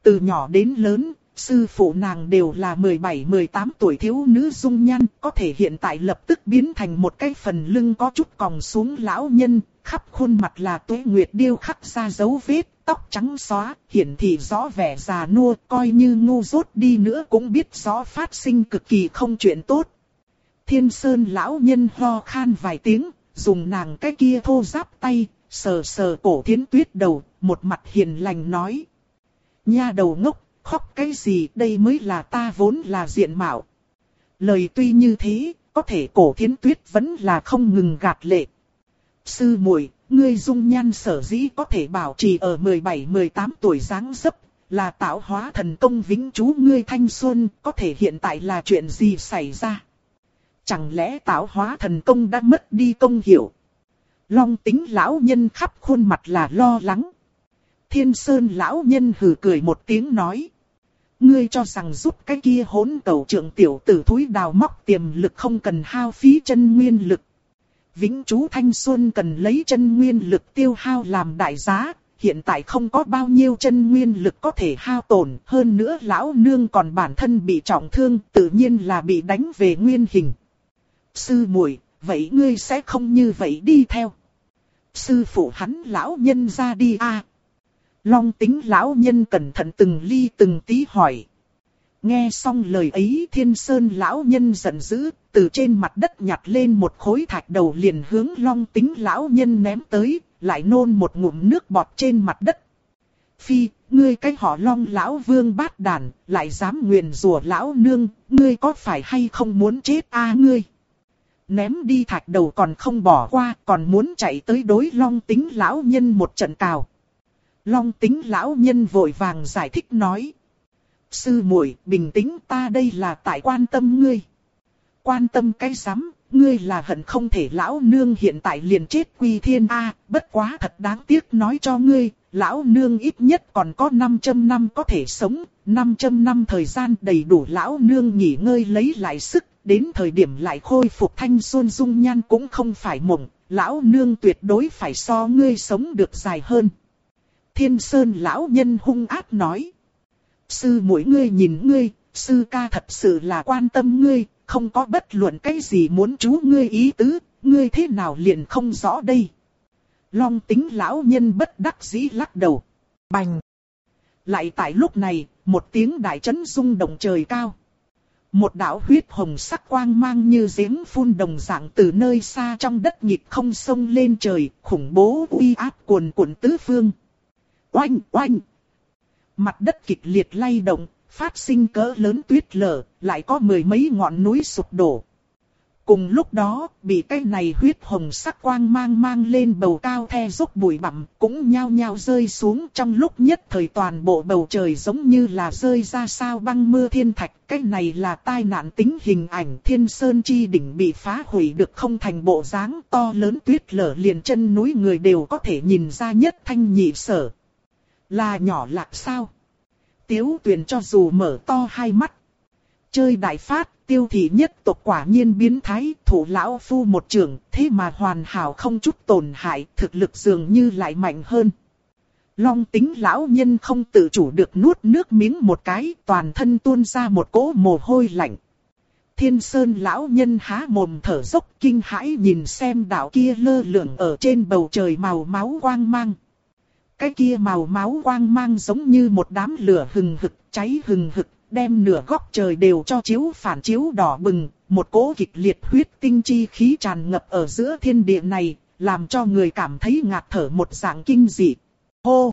Từ nhỏ đến lớn, sư phụ nàng đều là 17-18 tuổi thiếu nữ dung nhan, có thể hiện tại lập tức biến thành một cái phần lưng có chút còng xuống lão nhân, khắp khuôn mặt là tuế nguyệt điêu khắc ra dấu vết, tóc trắng xóa, hiển thị rõ vẻ già nua, coi như ngu dốt đi nữa cũng biết rõ phát sinh cực kỳ không chuyện tốt. Thiên Sơn lão nhân ho khan vài tiếng, dùng nàng cái kia thô giáp tay, sờ sờ cổ thiến tuyết đầu, một mặt hiền lành nói. Nha đầu ngốc, khóc cái gì đây mới là ta vốn là diện mạo. Lời tuy như thế, có thể cổ thiến tuyết vẫn là không ngừng gạt lệ. Sư muội ngươi dung nhan sở dĩ có thể bảo trì ở 17-18 tuổi dáng dấp, là tạo hóa thần công vĩnh chú ngươi thanh xuân, có thể hiện tại là chuyện gì xảy ra. chẳng lẽ tạo hóa thần công đã mất đi công hiệu. Long tính lão nhân khắp khuôn mặt là lo lắng. Thiên sơn lão nhân hừ cười một tiếng nói. Ngươi cho rằng giúp cái kia hỗn cầu trưởng tiểu tử thúi đào móc tiềm lực không cần hao phí chân nguyên lực. Vĩnh chú thanh xuân cần lấy chân nguyên lực tiêu hao làm đại giá, hiện tại không có bao nhiêu chân nguyên lực có thể hao tổn, hơn nữa lão nương còn bản thân bị trọng thương, tự nhiên là bị đánh về nguyên hình. Sư muội, vậy ngươi sẽ không như vậy đi theo. Sư phụ hắn lão nhân ra đi a. Long tính lão nhân cẩn thận từng ly từng tí hỏi. Nghe xong lời ấy thiên sơn lão nhân giận dữ, từ trên mặt đất nhặt lên một khối thạch đầu liền hướng long tính lão nhân ném tới, lại nôn một ngụm nước bọt trên mặt đất. Phi, ngươi cái họ long lão vương bát đàn, lại dám nguyền rủa lão nương, ngươi có phải hay không muốn chết a à ngươi? Ném đi thạch đầu còn không bỏ qua, còn muốn chạy tới đối long tính lão nhân một trận cào. Long tính lão nhân vội vàng giải thích nói. Sư muội bình tĩnh ta đây là tại quan tâm ngươi. Quan tâm cái rắm ngươi là hận không thể lão nương hiện tại liền chết quy thiên A, bất quá thật đáng tiếc nói cho ngươi, lão nương ít nhất còn có 500 năm có thể sống, 500 năm thời gian đầy đủ lão nương nghỉ ngơi lấy lại sức, đến thời điểm lại khôi phục thanh xuân dung nhan cũng không phải mộng, lão nương tuyệt đối phải so ngươi sống được dài hơn. Thiên Sơn lão nhân hung ác nói. Sư mỗi ngươi nhìn ngươi, sư ca thật sự là quan tâm ngươi, không có bất luận cái gì muốn chú ngươi ý tứ, ngươi thế nào liền không rõ đây. Long tính lão nhân bất đắc dĩ lắc đầu. Bành! Lại tại lúc này, một tiếng đại chấn rung động trời cao. Một đạo huyết hồng sắc quang mang như giếng phun đồng dạng từ nơi xa trong đất nhịp không sông lên trời, khủng bố uy áp cuồn cuộn tứ phương. Oanh, oanh! Mặt đất kịch liệt lay động, phát sinh cỡ lớn tuyết lở, lại có mười mấy ngọn núi sụp đổ. Cùng lúc đó, bị cái này huyết hồng sắc quang mang mang lên bầu cao the rốt bụi bặm, cũng nhao nhao rơi xuống trong lúc nhất thời toàn bộ bầu trời giống như là rơi ra sao băng mưa thiên thạch. Cái này là tai nạn tính hình ảnh thiên sơn chi đỉnh bị phá hủy được không thành bộ dáng to lớn tuyết lở liền chân núi người đều có thể nhìn ra nhất thanh nhị sở. Là nhỏ lạc sao? Tiếu tuyền cho dù mở to hai mắt. Chơi đại phát, tiêu thị nhất tộc quả nhiên biến thái, thủ lão phu một trường, thế mà hoàn hảo không chút tổn hại, thực lực dường như lại mạnh hơn. Long tính lão nhân không tự chủ được nuốt nước miếng một cái, toàn thân tuôn ra một cỗ mồ hôi lạnh. Thiên sơn lão nhân há mồm thở dốc kinh hãi nhìn xem đạo kia lơ lửng ở trên bầu trời màu máu quang mang. Cái kia màu máu quang mang giống như một đám lửa hừng hực, cháy hừng hực, đem nửa góc trời đều cho chiếu phản chiếu đỏ bừng, một cỗ kịch liệt huyết tinh chi khí tràn ngập ở giữa thiên địa này, làm cho người cảm thấy ngạt thở một dạng kinh dị. Hô!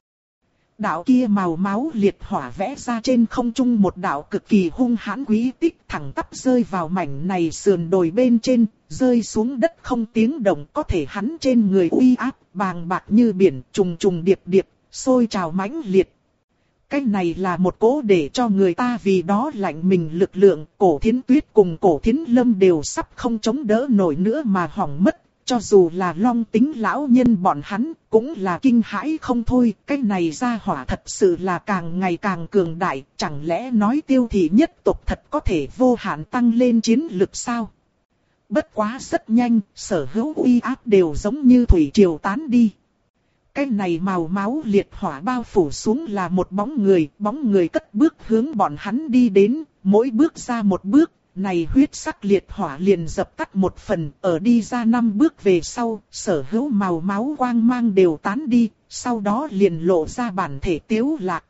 Đạo kia màu máu liệt hỏa vẽ ra trên không trung một đạo cực kỳ hung hãn quý tích thẳng tắp rơi vào mảnh này sườn đồi bên trên, rơi xuống đất không tiếng động có thể hắn trên người uy áp, bàng bạc như biển, trùng trùng điệp điệp, sôi trào mãnh liệt. Cái này là một cố để cho người ta vì đó lạnh mình lực lượng, cổ thiến tuyết cùng cổ thiến lâm đều sắp không chống đỡ nổi nữa mà hỏng mất, cho dù là long tính lão nhân bọn hắn, cũng là kinh hãi không thôi, cái này ra hỏa thật sự là càng ngày càng cường đại, chẳng lẽ nói tiêu thị nhất tộc thật có thể vô hạn tăng lên chiến lực sao? Bất quá rất nhanh, sở hữu uy áp đều giống như thủy triều tán đi. Cái này màu máu liệt hỏa bao phủ xuống là một bóng người, bóng người cất bước hướng bọn hắn đi đến, mỗi bước ra một bước, này huyết sắc liệt hỏa liền dập tắt một phần, ở đi ra năm bước về sau, sở hữu màu máu quang mang đều tán đi, sau đó liền lộ ra bản thể tiếu lạc.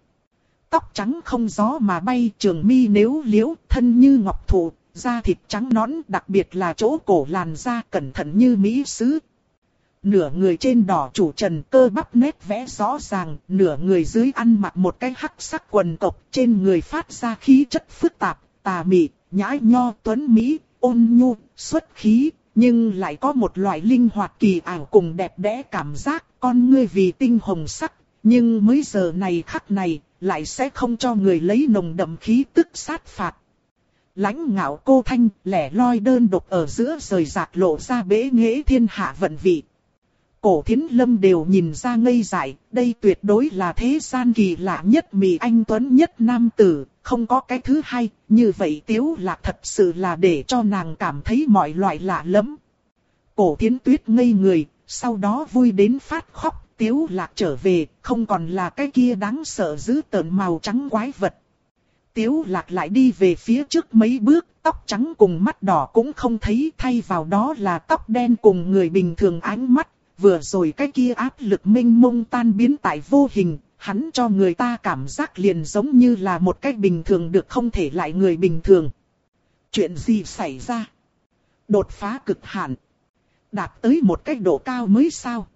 Tóc trắng không gió mà bay trường mi nếu liễu, thân như ngọc thụ, da thịt trắng nõn, đặc biệt là chỗ cổ làn da cẩn thận như mỹ sứ. Nửa người trên đỏ chủ trần cơ bắp nét vẽ rõ ràng, nửa người dưới ăn mặc một cái hắc sắc quần tộc, trên người phát ra khí chất phức tạp, tà mị, nhã nho tuấn Mỹ, ôn nhu, xuất khí, nhưng lại có một loại linh hoạt kỳ ảo cùng đẹp đẽ cảm giác, con ngươi vì tinh hồng sắc, nhưng mới giờ này khắc này, lại sẽ không cho người lấy nồng đậm khí tức sát phạt. lãnh ngạo cô thanh, lẻ loi đơn độc ở giữa rời rạc lộ ra bế nghệ thiên hạ vận vị. Cổ thiến lâm đều nhìn ra ngây dại, đây tuyệt đối là thế gian kỳ lạ nhất mì anh tuấn nhất nam tử, không có cái thứ hai, như vậy tiếu lạc thật sự là để cho nàng cảm thấy mọi loại lạ lẫm. Cổ thiến tuyết ngây người, sau đó vui đến phát khóc, tiếu lạc trở về, không còn là cái kia đáng sợ giữ tợn màu trắng quái vật. Tiếu lạc lại đi về phía trước mấy bước, tóc trắng cùng mắt đỏ cũng không thấy thay vào đó là tóc đen cùng người bình thường ánh mắt. Vừa rồi cái kia áp lực minh mông tan biến tại vô hình, hắn cho người ta cảm giác liền giống như là một cách bình thường được không thể lại người bình thường. Chuyện gì xảy ra? Đột phá cực hạn. Đạt tới một cách độ cao mới sao?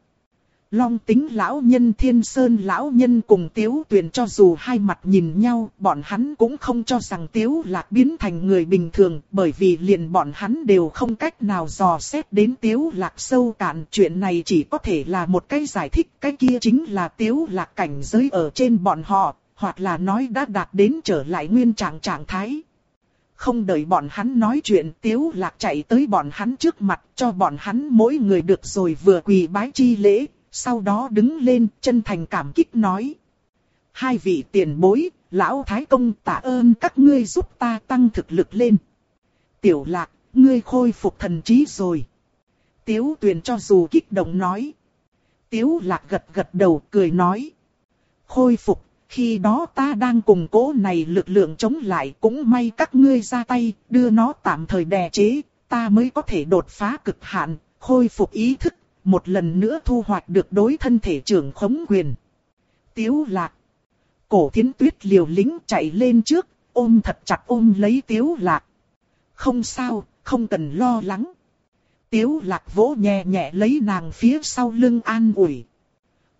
Long tính lão nhân thiên sơn lão nhân cùng tiếu tuyền cho dù hai mặt nhìn nhau, bọn hắn cũng không cho rằng tiếu lạc biến thành người bình thường, bởi vì liền bọn hắn đều không cách nào dò xét đến tiếu lạc sâu cạn. Chuyện này chỉ có thể là một cái giải thích, cái kia chính là tiếu lạc cảnh giới ở trên bọn họ, hoặc là nói đã đạt đến trở lại nguyên trạng trạng thái. Không đợi bọn hắn nói chuyện tiếu lạc chạy tới bọn hắn trước mặt cho bọn hắn mỗi người được rồi vừa quỳ bái chi lễ, sau đó đứng lên chân thành cảm kích nói. Hai vị tiền bối, lão thái công tạ ơn các ngươi giúp ta tăng thực lực lên. Tiểu lạc, ngươi khôi phục thần trí rồi. Tiếu tuyền cho dù kích động nói. Tiếu lạc gật gật đầu cười nói. Khôi phục, khi đó ta đang cùng cố này lực lượng chống lại cũng may các ngươi ra tay, đưa nó tạm thời đè chế, ta mới có thể đột phá cực hạn, khôi phục ý thức một lần nữa thu hoạch được đối thân thể trưởng khống quyền. Tiếu lạc. Cổ thiến tuyết liều lính chạy lên trước, ôm thật chặt ôm lấy tiếu lạc. Không sao, không cần lo lắng. Tiếu lạc vỗ nhẹ nhẹ lấy nàng phía sau lưng an ủi.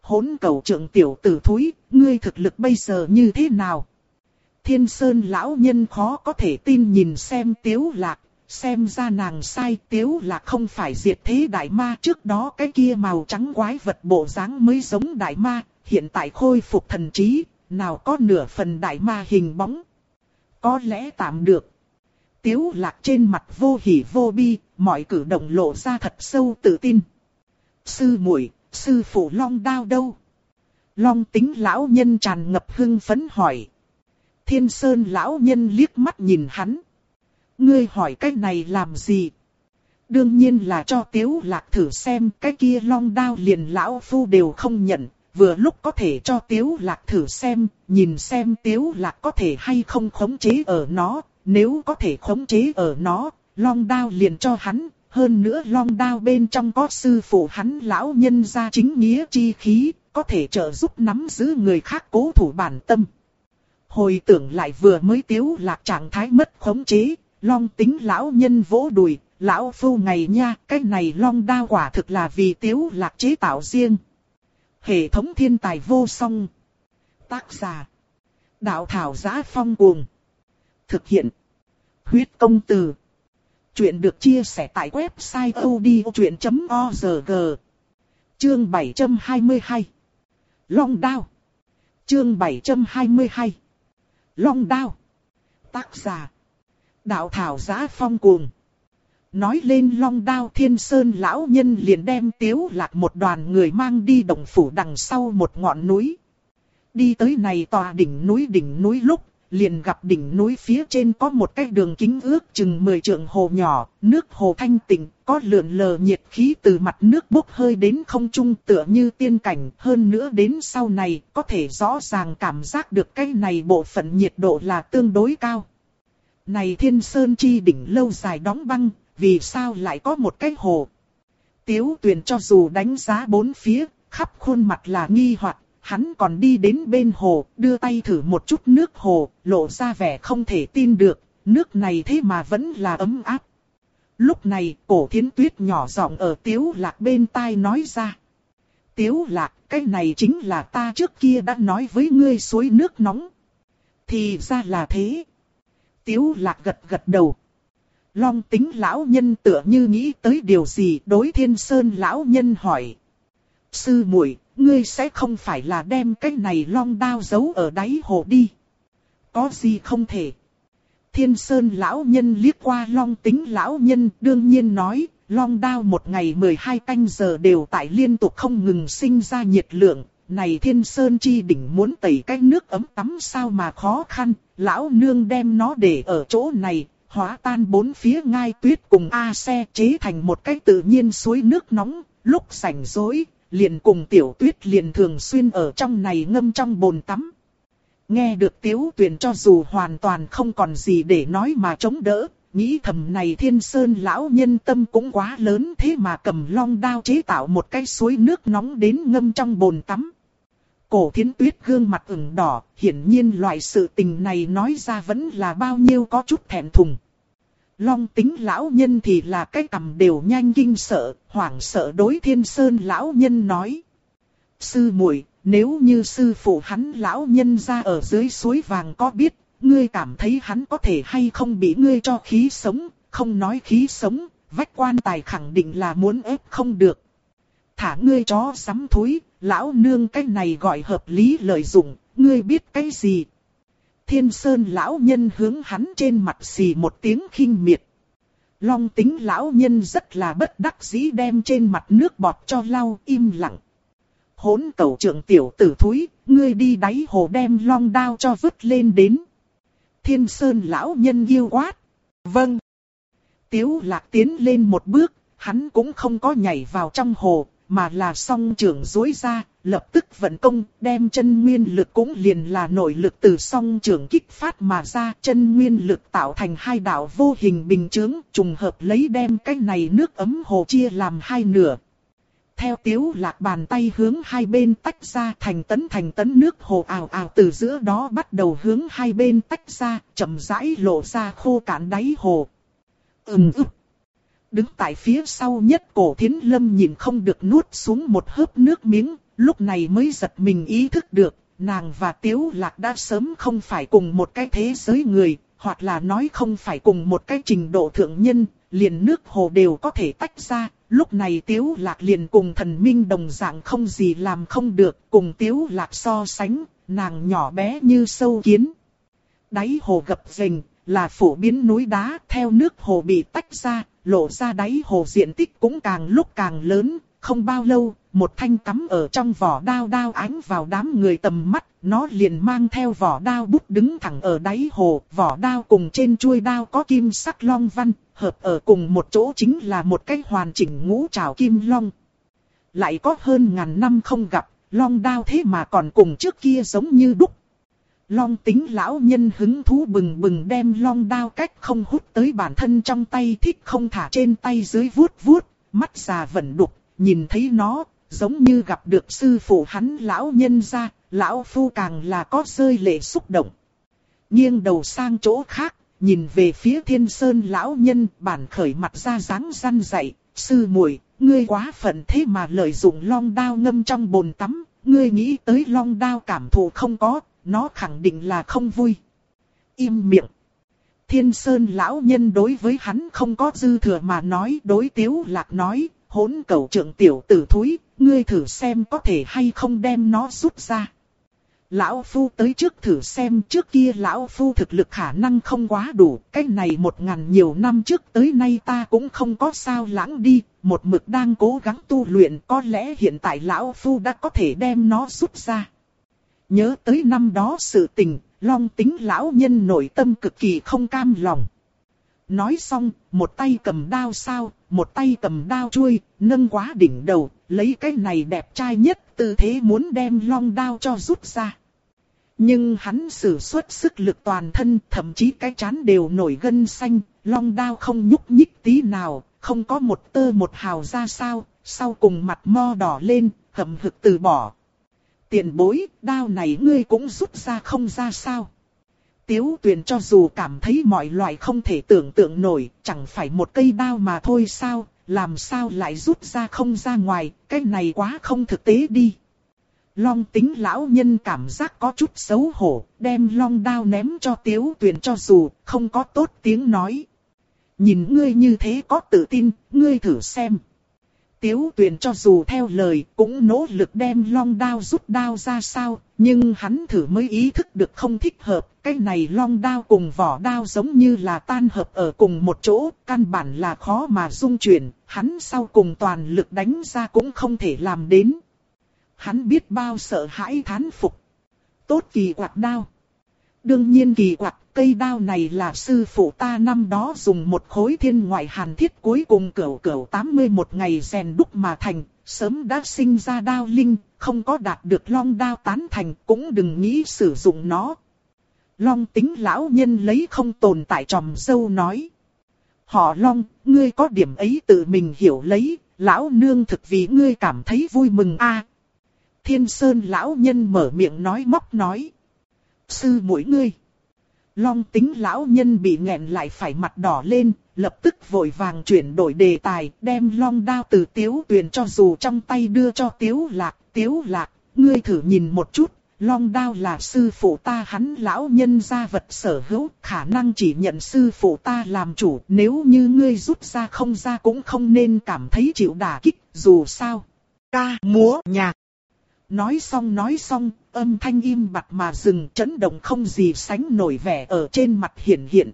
Hốn cầu trưởng tiểu tử thúi, ngươi thực lực bây giờ như thế nào? Thiên Sơn lão nhân khó có thể tin nhìn xem tiếu lạc, xem ra nàng sai tiếu là không phải diệt thế đại ma trước đó cái kia màu trắng quái vật bộ dáng mới giống đại ma, hiện tại khôi phục thần trí, nào có nửa phần đại ma hình bóng. Có lẽ tạm được. Tiếu lạc trên mặt vô hỉ vô bi, mọi cử động lộ ra thật sâu tự tin. Sư muội, sư phụ long đao đâu? Long tính lão nhân tràn ngập hưng phấn hỏi. Thiên sơn lão nhân liếc mắt nhìn hắn. Ngươi hỏi cái này làm gì? Đương nhiên là cho tiếu lạc thử xem cái kia long đao liền lão phu đều không nhận. Vừa lúc có thể cho tiếu lạc thử xem, nhìn xem tiếu lạc có thể hay không khống chế ở nó. Nếu có thể khống chế ở nó, long đao liền cho hắn. Hơn nữa long đao bên trong có sư phụ hắn lão nhân ra chính nghĩa chi khí, có thể trợ giúp nắm giữ người khác cố thủ bản tâm. Hồi tưởng lại vừa mới tiếu lạc trạng thái mất khống chế, Long tính lão nhân vỗ đùi, lão phu ngày nha, cái này long đao quả thực là vì tiếu lạc chế tạo riêng. Hệ thống thiên tài vô song. Tác giả. Đạo thảo giá phong cuồng. Thực hiện. Huyết công từ. Chuyện được chia sẻ tại website odchuyện.org. Chương 722. Long đao. Chương 722. Long đao. Tác giả. Đạo thảo giá phong cuồng. Nói lên long đao thiên sơn lão nhân liền đem tiếu lạc một đoàn người mang đi đồng phủ đằng sau một ngọn núi. Đi tới này tòa đỉnh núi đỉnh núi lúc, liền gặp đỉnh núi phía trên có một cái đường kính ước chừng 10 trượng hồ nhỏ, nước hồ thanh tịnh, có lượn lờ nhiệt khí từ mặt nước bốc hơi đến không trung tựa như tiên cảnh, hơn nữa đến sau này có thể rõ ràng cảm giác được cái này bộ phận nhiệt độ là tương đối cao. Này thiên sơn chi đỉnh lâu dài đóng băng, vì sao lại có một cái hồ? Tiếu tuyền cho dù đánh giá bốn phía, khắp khuôn mặt là nghi hoặc, hắn còn đi đến bên hồ, đưa tay thử một chút nước hồ, lộ ra vẻ không thể tin được, nước này thế mà vẫn là ấm áp. Lúc này, cổ thiến tuyết nhỏ giọng ở tiếu lạc bên tai nói ra. Tiếu lạc, cái này chính là ta trước kia đã nói với ngươi suối nước nóng. Thì ra là thế. Tiếu lạc gật gật đầu. Long tính lão nhân tựa như nghĩ tới điều gì đối thiên sơn lão nhân hỏi. Sư muội ngươi sẽ không phải là đem cái này long đao giấu ở đáy hồ đi. Có gì không thể. Thiên Sơn lão nhân liếc qua long tính lão nhân đương nhiên nói, long đao một ngày 12 canh giờ đều tại liên tục không ngừng sinh ra nhiệt lượng. Này Thiên Sơn chi đỉnh muốn tẩy cái nước ấm tắm sao mà khó khăn, lão nương đem nó để ở chỗ này, hóa tan bốn phía ngai tuyết cùng A xe chế thành một cái tự nhiên suối nước nóng, lúc sảnh rỗi, liền cùng tiểu tuyết liền thường xuyên ở trong này ngâm trong bồn tắm. Nghe được tiếu tuyền cho dù hoàn toàn không còn gì để nói mà chống đỡ, nghĩ thầm này thiên sơn lão nhân tâm cũng quá lớn thế mà cầm long đao chế tạo một cái suối nước nóng đến ngâm trong bồn tắm. Cổ thiến tuyết gương mặt ửng đỏ, hiển nhiên loại sự tình này nói ra vẫn là bao nhiêu có chút thẹn thùng. Long tính lão nhân thì là cái cầm đều nhanh kinh sợ, hoảng sợ đối thiên sơn lão nhân nói. Sư muội nếu như sư phụ hắn lão nhân ra ở dưới suối vàng có biết, ngươi cảm thấy hắn có thể hay không bị ngươi cho khí sống, không nói khí sống, vách quan tài khẳng định là muốn ép không được. Thả ngươi chó sắm thúi, lão nương cái này gọi hợp lý lợi dụng, ngươi biết cái gì? Thiên sơn lão nhân hướng hắn trên mặt xì một tiếng khinh miệt. Long tính lão nhân rất là bất đắc dĩ đem trên mặt nước bọt cho lau im lặng hỗn cầu trưởng tiểu tử thúi, ngươi đi đáy hồ đem long đao cho vứt lên đến. Thiên Sơn lão nhân yêu quát. Vâng. Tiếu lạc tiến lên một bước, hắn cũng không có nhảy vào trong hồ, mà là song trưởng dối ra, lập tức vận công, đem chân nguyên lực cũng liền là nội lực từ song trưởng kích phát mà ra, chân nguyên lực tạo thành hai đạo vô hình bình chướng, trùng hợp lấy đem cái này nước ấm hồ chia làm hai nửa, theo tiếu lạc bàn tay hướng hai bên tách ra thành tấn thành tấn nước hồ ảo ảo từ giữa đó bắt đầu hướng hai bên tách ra, chậm rãi lộ ra khô cạn đáy hồ. Ừm ức. Đứng tại phía sau nhất cổ thiến lâm nhìn không được nuốt xuống một hớp nước miếng, lúc này mới giật mình ý thức được, nàng và tiếu lạc đã sớm không phải cùng một cái thế giới người, hoặc là nói không phải cùng một cái trình độ thượng nhân, liền nước hồ đều có thể tách ra, Lúc này Tiếu Lạc liền cùng thần minh đồng dạng không gì làm không được, cùng Tiếu Lạc so sánh, nàng nhỏ bé như sâu kiến. Đáy hồ gập rình, là phổ biến núi đá, theo nước hồ bị tách ra, lộ ra đáy hồ diện tích cũng càng lúc càng lớn, không bao lâu, một thanh cắm ở trong vỏ đao đao ánh vào đám người tầm mắt, nó liền mang theo vỏ đao bút đứng thẳng ở đáy hồ, vỏ đao cùng trên chuôi đao có kim sắc long văn, hợp ở cùng một chỗ chính là một cái hoàn chỉnh ngũ trảo kim long. Lại có hơn ngàn năm không gặp, long đao thế mà còn cùng trước kia giống như đúc. Long tính lão nhân hứng thú bừng bừng đem long đao cách không hút tới bản thân trong tay thích không thả trên tay dưới vuốt vuốt, mắt già vẫn đục, nhìn thấy nó, giống như gặp được sư phụ hắn lão nhân ra, lão phu càng là có rơi lệ xúc động. Nghiêng đầu sang chỗ khác, nhìn về phía thiên sơn lão nhân bản khởi mặt ra dáng răn dậy, sư muội ngươi quá phận thế mà lợi dụng long đao ngâm trong bồn tắm, ngươi nghĩ tới long đao cảm thụ không có, nó khẳng định là không vui. Im miệng. Thiên sơn lão nhân đối với hắn không có dư thừa mà nói đối tiếu lạc nói, hỗn cầu trưởng tiểu tử thúi, ngươi thử xem có thể hay không đem nó rút ra. Lão Phu tới trước thử xem trước kia Lão Phu thực lực khả năng không quá đủ, cái này một ngàn nhiều năm trước tới nay ta cũng không có sao lãng đi, một mực đang cố gắng tu luyện có lẽ hiện tại Lão Phu đã có thể đem nó rút ra. Nhớ tới năm đó sự tình, long tính lão nhân nội tâm cực kỳ không cam lòng. Nói xong, một tay cầm đao sao, một tay cầm đao chui nâng quá đỉnh đầu, lấy cái này đẹp trai nhất tư thế muốn đem long đao cho rút ra. Nhưng hắn sử xuất sức lực toàn thân, thậm chí cái chán đều nổi gân xanh, long đao không nhúc nhích tí nào, không có một tơ một hào ra sao, sau cùng mặt mo đỏ lên, hậm hực từ bỏ. Tiền bối, đao này ngươi cũng rút ra không ra sao. Tiếu tuyền cho dù cảm thấy mọi loại không thể tưởng tượng nổi, chẳng phải một cây đao mà thôi sao, làm sao lại rút ra không ra ngoài, cái này quá không thực tế đi. Long tính lão nhân cảm giác có chút xấu hổ, đem long đao ném cho tiếu tuyền cho dù không có tốt tiếng nói. Nhìn ngươi như thế có tự tin, ngươi thử xem. Tiếu tuyền cho dù theo lời cũng nỗ lực đem long đao rút đao ra sao, nhưng hắn thử mới ý thức được không thích hợp, cái này long đao cùng vỏ đao giống như là tan hợp ở cùng một chỗ, căn bản là khó mà dung chuyển, hắn sau cùng toàn lực đánh ra cũng không thể làm đến. Hắn biết bao sợ hãi thán phục. Tốt kỳ quạt đao. Đương nhiên kỳ quạt cây đao này là sư phụ ta năm đó dùng một khối thiên ngoại hàn thiết cuối cùng cửu cửu 81 ngày rèn đúc mà thành, sớm đã sinh ra đao linh, không có đạt được long đao tán thành cũng đừng nghĩ sử dụng nó. Long tính lão nhân lấy không tồn tại tròm dâu nói. Họ long, ngươi có điểm ấy tự mình hiểu lấy, lão nương thực vì ngươi cảm thấy vui mừng a. Thiên sơn lão nhân mở miệng nói móc nói. Sư mỗi ngươi. Long tính lão nhân bị nghẹn lại phải mặt đỏ lên, lập tức vội vàng chuyển đổi đề tài, đem long đao từ tiếu tuyền cho dù trong tay đưa cho tiếu lạc, tiếu lạc, ngươi thử nhìn một chút, long đao là sư phụ ta hắn lão nhân gia vật sở hữu, khả năng chỉ nhận sư phụ ta làm chủ, nếu như ngươi rút ra không ra cũng không nên cảm thấy chịu đả kích, dù sao. Ca, múa, nhạc. Nói xong nói xong, âm thanh im bặt mà dừng, chấn động không gì sánh nổi vẻ ở trên mặt hiển hiện.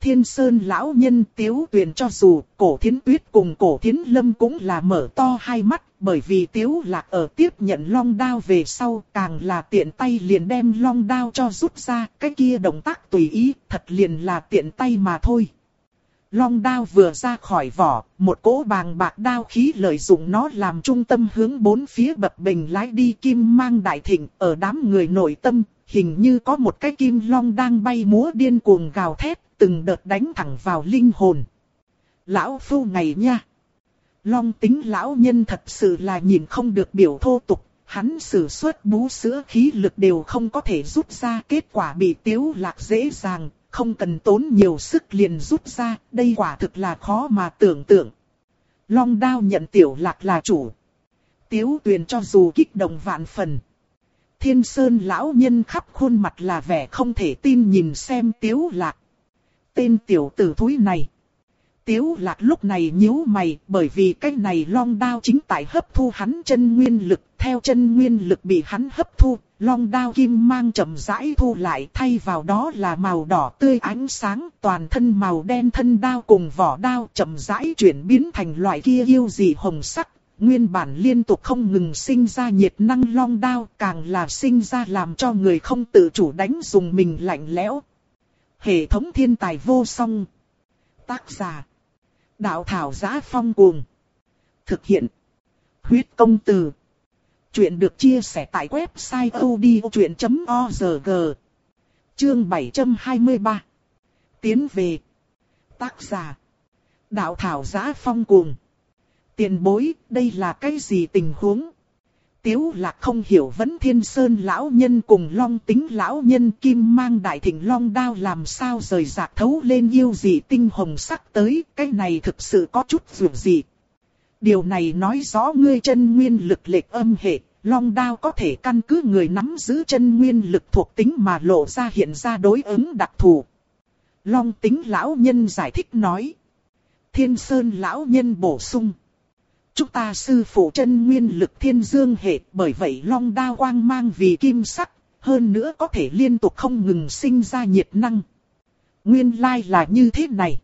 Thiên Sơn lão nhân Tiếu Tuyền cho dù, cổ thiến tuyết cùng cổ thiến lâm cũng là mở to hai mắt, bởi vì Tiếu Lạc ở tiếp nhận long đao về sau, càng là tiện tay liền đem long đao cho rút ra, cái kia động tác tùy ý, thật liền là tiện tay mà thôi. Long đao vừa ra khỏi vỏ, một cỗ bàng bạc đao khí lợi dụng nó làm trung tâm hướng bốn phía bập bình lái đi kim mang đại thịnh ở đám người nội tâm, hình như có một cái kim long đang bay múa điên cuồng gào thét, từng đợt đánh thẳng vào linh hồn. Lão phu ngày nha! Long tính lão nhân thật sự là nhìn không được biểu thô tục, hắn sử xuất bú sữa khí lực đều không có thể rút ra kết quả bị tiếu lạc dễ dàng, không cần tốn nhiều sức liền rút ra, đây quả thực là khó mà tưởng tượng. Long đao nhận tiểu lạc là chủ. Tiếu tuyền cho dù kích động vạn phần. Thiên sơn lão nhân khắp khuôn mặt là vẻ không thể tin nhìn xem tiếu lạc. Tên tiểu tử thúi này. Tiếu lạc lúc này nhíu mày bởi vì cái này long đao chính tại hấp thu hắn chân nguyên lực. Theo chân nguyên lực bị hắn hấp thu, long đao kim mang chậm rãi thu lại thay vào đó là màu đỏ tươi ánh sáng. Toàn thân màu đen thân đao cùng vỏ đao chậm rãi chuyển biến thành loại kia yêu dị hồng sắc. Nguyên bản liên tục không ngừng sinh ra nhiệt năng long đao càng là sinh ra làm cho người không tự chủ đánh dùng mình lạnh lẽo. Hệ thống thiên tài vô song. Tác giả Đạo thảo giá phong cuồng. Thực hiện. Huyết công từ. Chuyện được chia sẻ tại website odchuyện.org. Chương 723. Tiến về. Tác giả. Đạo thảo giá phong cuồng. Tiền bối, đây là cái gì tình huống? Tiếu lạc không hiểu vấn thiên sơn lão nhân cùng long tính lão nhân kim mang đại thịnh long đao làm sao rời rạc thấu lên yêu dị tinh hồng sắc tới, cái này thực sự có chút dù dị. Điều này nói rõ ngươi chân nguyên lực lệch âm hệ, long đao có thể căn cứ người nắm giữ chân nguyên lực thuộc tính mà lộ ra hiện ra đối ứng đặc thù. Long tính lão nhân giải thích nói. Thiên sơn lão nhân bổ sung. Chúng ta sư phụ chân nguyên lực thiên dương hệ bởi vậy long đao quang mang vì kim sắc, hơn nữa có thể liên tục không ngừng sinh ra nhiệt năng. Nguyên lai là như thế này.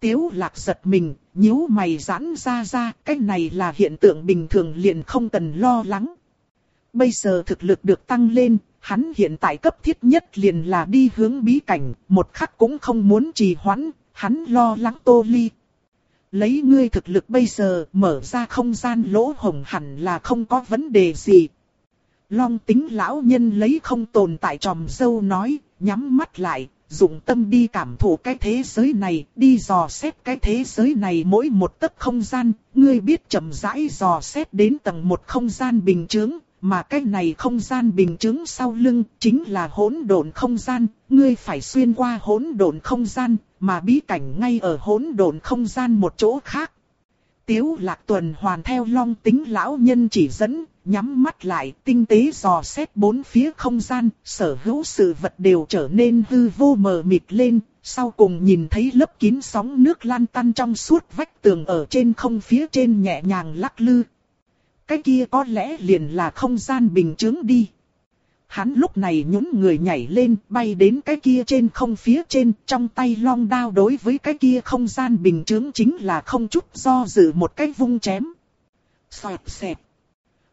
Tiếu lạc giật mình, nhíu mày giãn ra ra, cái này là hiện tượng bình thường liền không cần lo lắng. Bây giờ thực lực được tăng lên, hắn hiện tại cấp thiết nhất liền là đi hướng bí cảnh, một khắc cũng không muốn trì hoãn, hắn lo lắng tô ly, Lấy ngươi thực lực bây giờ mở ra không gian lỗ hồng hẳn là không có vấn đề gì. Long tính lão nhân lấy không tồn tại tròm dâu nói, nhắm mắt lại, dùng tâm đi cảm thụ cái thế giới này, đi dò xét cái thế giới này mỗi một tấc không gian, ngươi biết chậm rãi dò xét đến tầng một không gian bình chứng, mà cái này không gian bình chứng sau lưng chính là hỗn độn không gian, ngươi phải xuyên qua hỗn độn không gian, mà bí cảnh ngay ở hỗn độn không gian một chỗ khác. Tiếu lạc tuần hoàn theo long tính lão nhân chỉ dẫn, nhắm mắt lại tinh tế dò xét bốn phía không gian, sở hữu sự vật đều trở nên hư vô mờ mịt lên, sau cùng nhìn thấy lớp kín sóng nước lan tăn trong suốt vách tường ở trên không phía trên nhẹ nhàng lắc lư. Cái kia có lẽ liền là không gian bình chứng đi. Hắn lúc này nhún người nhảy lên, bay đến cái kia trên không phía trên, trong tay long đao đối với cái kia không gian bình chứng chính là không chút do dự một cái vung chém. Xoẹt xẹt.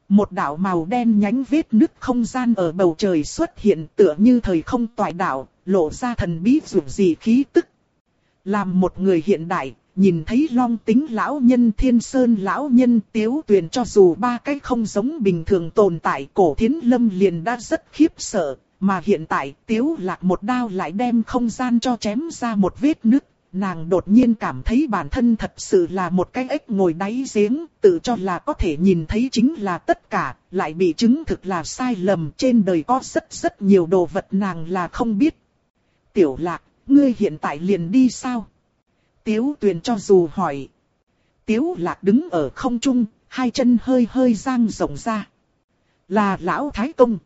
Một đạo màu đen nhánh vết nứt không gian ở bầu trời xuất hiện tựa như thời không tỏa đạo, lộ ra thần bí dù gì khí tức. Làm một người hiện đại, nhìn thấy long tính lão nhân thiên sơn lão nhân tiếu tuyền cho dù ba cái không giống bình thường tồn tại cổ thiến lâm liền đã rất khiếp sợ, mà hiện tại tiếu lạc một đao lại đem không gian cho chém ra một vết nứt. Nàng đột nhiên cảm thấy bản thân thật sự là một cái ếch ngồi đáy giếng, tự cho là có thể nhìn thấy chính là tất cả, lại bị chứng thực là sai lầm. Trên đời có rất rất nhiều đồ vật nàng là không biết. Tiểu lạc, ngươi hiện tại liền đi sao? Tiếu tuyền cho dù hỏi. Tiếu lạc đứng ở không trung, hai chân hơi hơi giang rộng ra. Là lão thái công.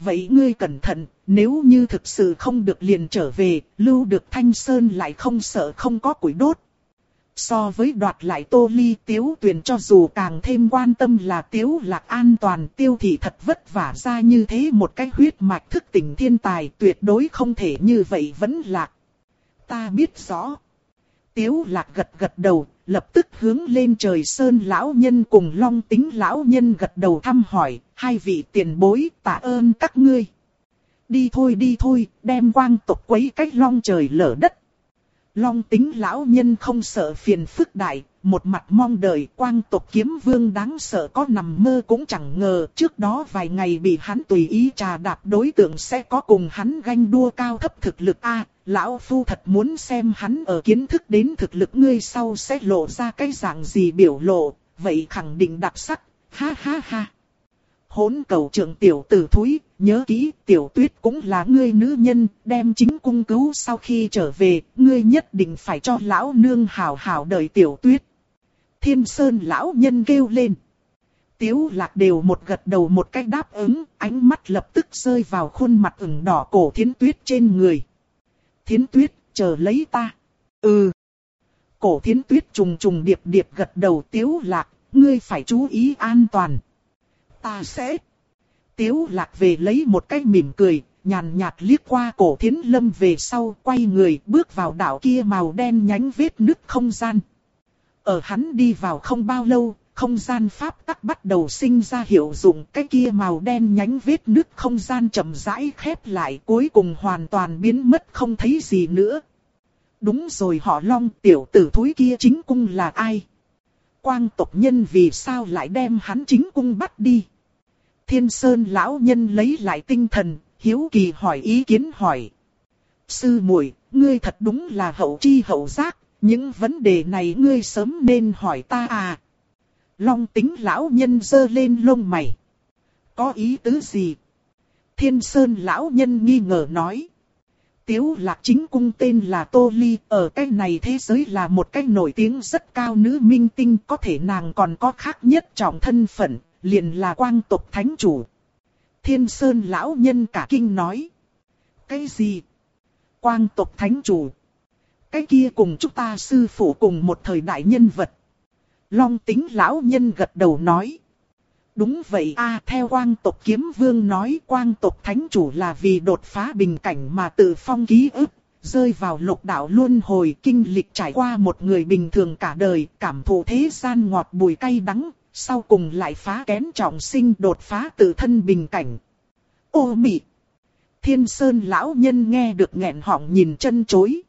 Vậy ngươi cẩn thận, nếu như thực sự không được liền trở về, lưu được thanh sơn lại không sợ không có củi đốt. So với đoạt lại tô ly tiếu tuyền cho dù càng thêm quan tâm là tiếu lạc an toàn tiêu thị thật vất vả ra như thế một cái huyết mạch thức tỉnh thiên tài tuyệt đối không thể như vậy vẫn lạc. Ta biết rõ. Tiếu lạc gật gật đầu, lập tức hướng lên trời sơn lão nhân cùng long tính lão nhân gật đầu thăm hỏi, hai vị tiền bối tạ ơn các ngươi. Đi thôi đi thôi, đem quang tộc quấy cách long trời lở đất. Long tính lão nhân không sợ phiền phức đại, một mặt mong đợi quang tộc kiếm vương đáng sợ có nằm mơ cũng chẳng ngờ trước đó vài ngày bị hắn tùy ý trà đạp đối tượng sẽ có cùng hắn ganh đua cao thấp thực lực A, lão phu thật muốn xem hắn ở kiến thức đến thực lực ngươi sau sẽ lộ ra cái dạng gì biểu lộ, vậy khẳng định đặc sắc, ha ha ha. Hốn cầu trưởng tiểu tử thúi, nhớ kỹ tiểu tuyết cũng là ngươi nữ nhân, đem chính cung cứu sau khi trở về, ngươi nhất định phải cho lão nương hảo hảo đợi tiểu tuyết. Thiên sơn lão nhân kêu lên. Tiếu lạc đều một gật đầu một cách đáp ứng, ánh mắt lập tức rơi vào khuôn mặt ửng đỏ cổ thiến tuyết trên người. Thiến tuyết, chờ lấy ta. Ừ. Cổ thiến tuyết trùng trùng điệp điệp gật đầu tiếu lạc, ngươi phải chú ý an toàn. Ta sẽ. Tiếu lạc về lấy một cái mỉm cười, nhàn nhạt liếc qua cổ thiến lâm về sau, quay người bước vào đảo kia màu đen nhánh vết nứt không gian. Ở hắn đi vào không bao lâu, không gian pháp tắc bắt đầu sinh ra hiệu dụng cái kia màu đen nhánh vết nứt không gian chậm rãi khép lại cuối cùng hoàn toàn biến mất không thấy gì nữa. Đúng rồi họ long tiểu tử thúi kia chính cung là ai? Quang tộc nhân vì sao lại đem hắn chính cung bắt đi? Thiên Sơn lão nhân lấy lại tinh thần, hiếu kỳ hỏi ý kiến hỏi. Sư muội, ngươi thật đúng là hậu chi hậu giác, những vấn đề này ngươi sớm nên hỏi ta à. Long tính lão nhân dơ lên lông mày. Có ý tứ gì? Thiên Sơn lão nhân nghi ngờ nói. Tiếu lạc chính cung tên là Tô Ly, ở cái này thế giới là một cái nổi tiếng rất cao nữ minh tinh, có thể nàng còn có khác nhất trọng thân phận, liền là quang tộc thánh chủ. Thiên Sơn lão nhân cả kinh nói. Cái gì? Quang tộc thánh chủ. Cái kia cùng chúng ta sư phụ cùng một thời đại nhân vật. Long tính lão nhân gật đầu nói. Đúng vậy a theo quang tộc kiếm vương nói quang tộc thánh chủ là vì đột phá bình cảnh mà tự phong ký ức, rơi vào lục đạo luân hồi kinh lịch trải qua một người bình thường cả đời, cảm thụ thế gian ngọt bùi cay đắng, sau cùng lại phá kén trọng sinh đột phá tự thân bình cảnh. Ô mị! Thiên Sơn lão nhân nghe được nghẹn họng nhìn chân chối.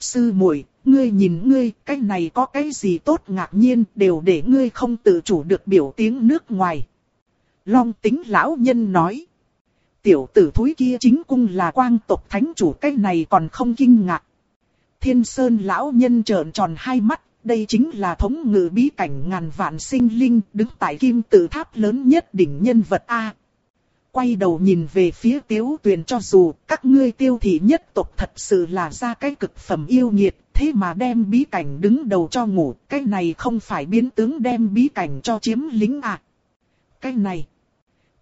Sư muội, ngươi nhìn ngươi, cái này có cái gì tốt ngạc nhiên, đều để ngươi không tự chủ được biểu tiếng nước ngoài. Long tính lão nhân nói. Tiểu tử thúi kia chính cung là quang tộc thánh chủ cái này còn không kinh ngạc. Thiên Sơn lão nhân trợn tròn hai mắt, đây chính là thống ngự bí cảnh ngàn vạn sinh linh đứng tại kim tự tháp lớn nhất đỉnh nhân vật A. Quay đầu nhìn về phía tiếu tuyền cho dù các ngươi tiêu thị nhất tộc thật sự là ra cái cực phẩm yêu nghiệt, thế mà đem bí cảnh đứng đầu cho ngủ, cái này không phải biến tướng đem bí cảnh cho chiếm lính à. Cái này,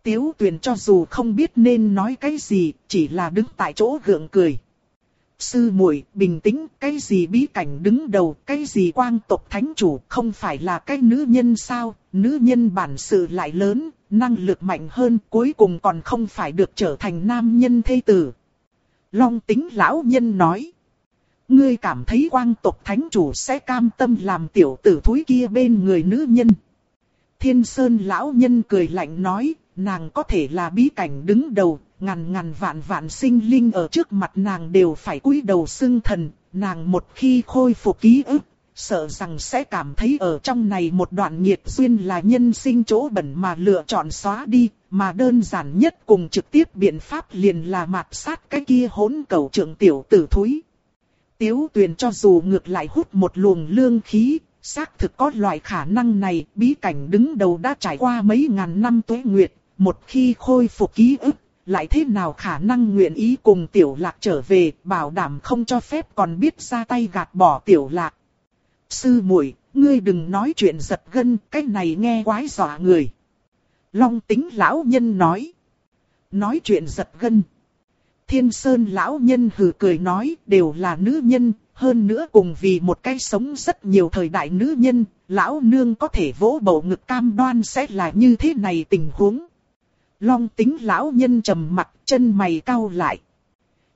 tiếu tuyền cho dù không biết nên nói cái gì, chỉ là đứng tại chỗ gượng cười sư muội bình tĩnh, cái gì bí cảnh đứng đầu, cái gì quang tộc thánh chủ, không phải là cái nữ nhân sao, nữ nhân bản sự lại lớn, năng lực mạnh hơn, cuối cùng còn không phải được trở thành nam nhân thê tử. Long tính lão nhân nói. Ngươi cảm thấy quang tộc thánh chủ sẽ cam tâm làm tiểu tử thúi kia bên người nữ nhân. Thiên Sơn lão nhân cười lạnh nói, nàng có thể là bí cảnh đứng đầu, ngàn ngàn vạn vạn sinh linh ở trước mặt nàng đều phải cúi đầu xưng thần, nàng một khi khôi phục ký ức, sợ rằng sẽ cảm thấy ở trong này một đoạn nhiệt duyên là nhân sinh chỗ bẩn mà lựa chọn xóa đi, mà đơn giản nhất cùng trực tiếp biện pháp liền là mạt sát cái kia hỗn cầu trưởng tiểu tử thúi. Tiếu tuyền cho dù ngược lại hút một luồng lương khí, xác thực có loại khả năng này, bí cảnh đứng đầu đã trải qua mấy ngàn năm tuế nguyệt, một khi khôi phục ký ức, lại thế nào khả năng nguyện ý cùng tiểu lạc trở về, bảo đảm không cho phép còn biết ra tay gạt bỏ tiểu lạc. Sư muội, ngươi đừng nói chuyện giật gân, cái này nghe quái dọa người. Long tính lão nhân nói. Nói chuyện giật gân. Thiên Sơn lão nhân hừ cười nói đều là nữ nhân, hơn nữa cùng vì một cái sống rất nhiều thời đại nữ nhân, lão nương có thể vỗ bầu ngực cam đoan sẽ là như thế này tình huống. Long tính lão nhân trầm mặt chân mày cau lại.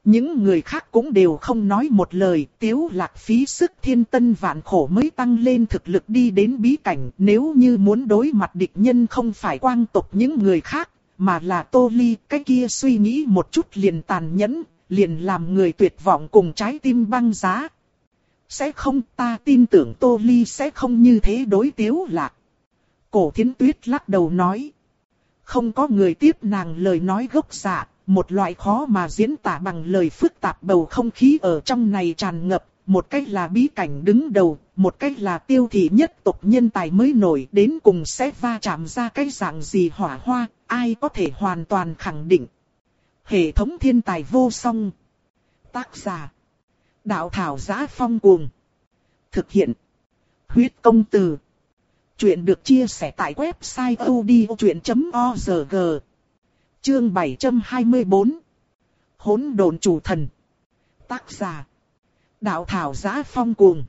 Những người khác cũng đều không nói một lời, tiếu lạc phí sức thiên tân vạn khổ mới tăng lên thực lực đi đến bí cảnh. Nếu như muốn đối mặt địch nhân không phải quang tộc những người khác, mà là tô ly, cái kia suy nghĩ một chút liền tàn nhẫn, liền làm người tuyệt vọng cùng trái tim băng giá. Sẽ không ta tin tưởng tô ly sẽ không như thế đối tiếu lạc. Cổ thiến tuyết lắc đầu nói. Không có người tiếp nàng lời nói gốc dạ, một loại khó mà diễn tả bằng lời phức tạp bầu không khí ở trong này tràn ngập, một cách là bí cảnh đứng đầu, một cách là tiêu thị nhất tộc nhân tài mới nổi đến cùng sẽ va chạm ra cái dạng gì hỏa hoa, ai có thể hoàn toàn khẳng định. Hệ thống thiên tài vô song. Tác giả. Đạo thảo giá phong cuồng. Thực hiện. Huyết công từ. Chuyện được chia sẻ tại website odchuyện.org. Chương 724. Hỗn đồn chủ thần. Tác giả. Đạo thảo giá phong cuồng.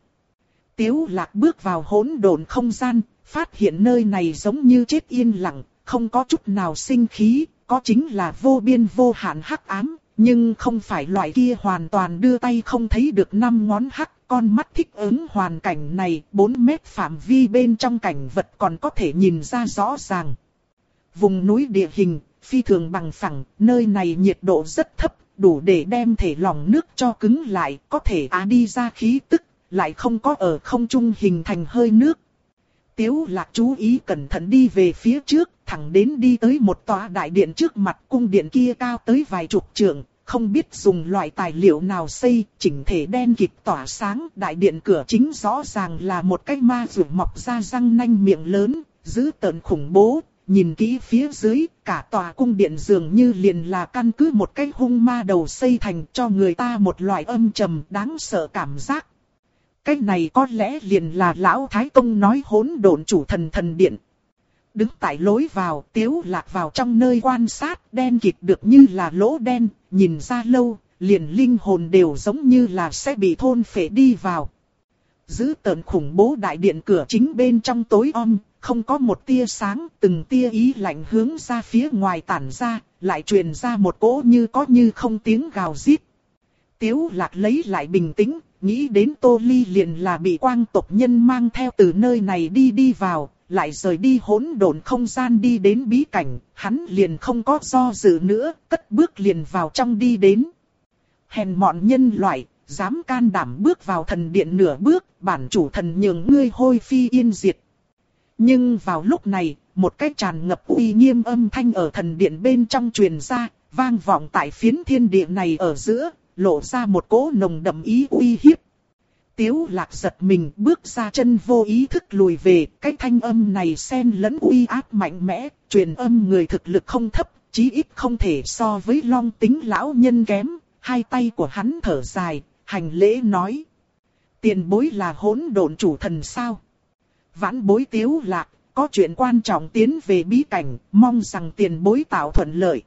Tiếu lạc bước vào hỗn đồn không gian, phát hiện nơi này giống như chết yên lặng, không có chút nào sinh khí, có chính là vô biên vô hạn hắc ám, nhưng không phải loại kia hoàn toàn đưa tay không thấy được năm ngón hắc, con mắt thích ứng hoàn cảnh này, 4 mét phạm vi bên trong cảnh vật còn có thể nhìn ra rõ ràng. Vùng núi địa hình, phi thường bằng phẳng, nơi này nhiệt độ rất thấp, đủ để đem thể lỏng nước cho cứng lại, có thể á đi ra khí tức, lại không có ở không trung hình thành hơi nước. Tiếu lạc chú ý cẩn thận đi về phía trước, thẳng đến đi tới một tòa đại điện trước mặt cung điện kia cao tới vài chục trượng, không biết dùng loại tài liệu nào xây, chỉnh thể đen kịt tỏa sáng, đại điện cửa chính rõ ràng là một cái ma rượu mọc ra răng nanh miệng lớn, giữ tợn khủng bố, nhìn kỹ phía dưới, cả tòa cung điện dường như liền là căn cứ một cái hung ma đầu xây thành cho người ta một loại âm trầm đáng sợ cảm giác. Cái này có lẽ liền là lão Thái Tông nói hỗn độn chủ thần thần điện. Đứng tại lối vào, tiếu lạc vào trong nơi quan sát, đen kịt được như là lỗ đen, nhìn ra lâu, liền linh hồn đều giống như là sẽ bị thôn phệ đi vào. Giữ tợn khủng bố đại điện cửa chính bên trong tối om, không có một tia sáng, từng tia ý lạnh hướng ra phía ngoài tản ra, lại truyền ra một cỗ như có như không tiếng gào rít. Tiếu lạc lấy lại bình tĩnh, nghĩ đến Tô Ly liền là bị quang tộc nhân mang theo từ nơi này đi đi vào, lại rời đi hỗn độn không gian đi đến bí cảnh, hắn liền không có do dự nữa, cất bước liền vào trong đi đến. Hèn mọn nhân loại, dám can đảm bước vào thần điện nửa bước, bản chủ thần nhường ngươi hôi phi yên diệt. Nhưng vào lúc này, một cái tràn ngập uy nghiêm âm thanh ở thần điện bên trong truyền ra, vang vọng tại phiến thiên địa này ở giữa, lộ ra một cỗ nồng đậm ý uy hiếp. Tiếu lạc giật mình bước ra chân vô ý thức lùi về, cái thanh âm này xen lẫn uy áp mạnh mẽ, truyền âm người thực lực không thấp, chí ít không thể so với long tính lão nhân kém, hai tay của hắn thở dài, hành lễ nói. Tiền bối là hỗn độn chủ thần sao? Vãn bối tiếu lạc, có chuyện quan trọng tiến về bí cảnh, mong rằng tiền bối tạo thuận lợi.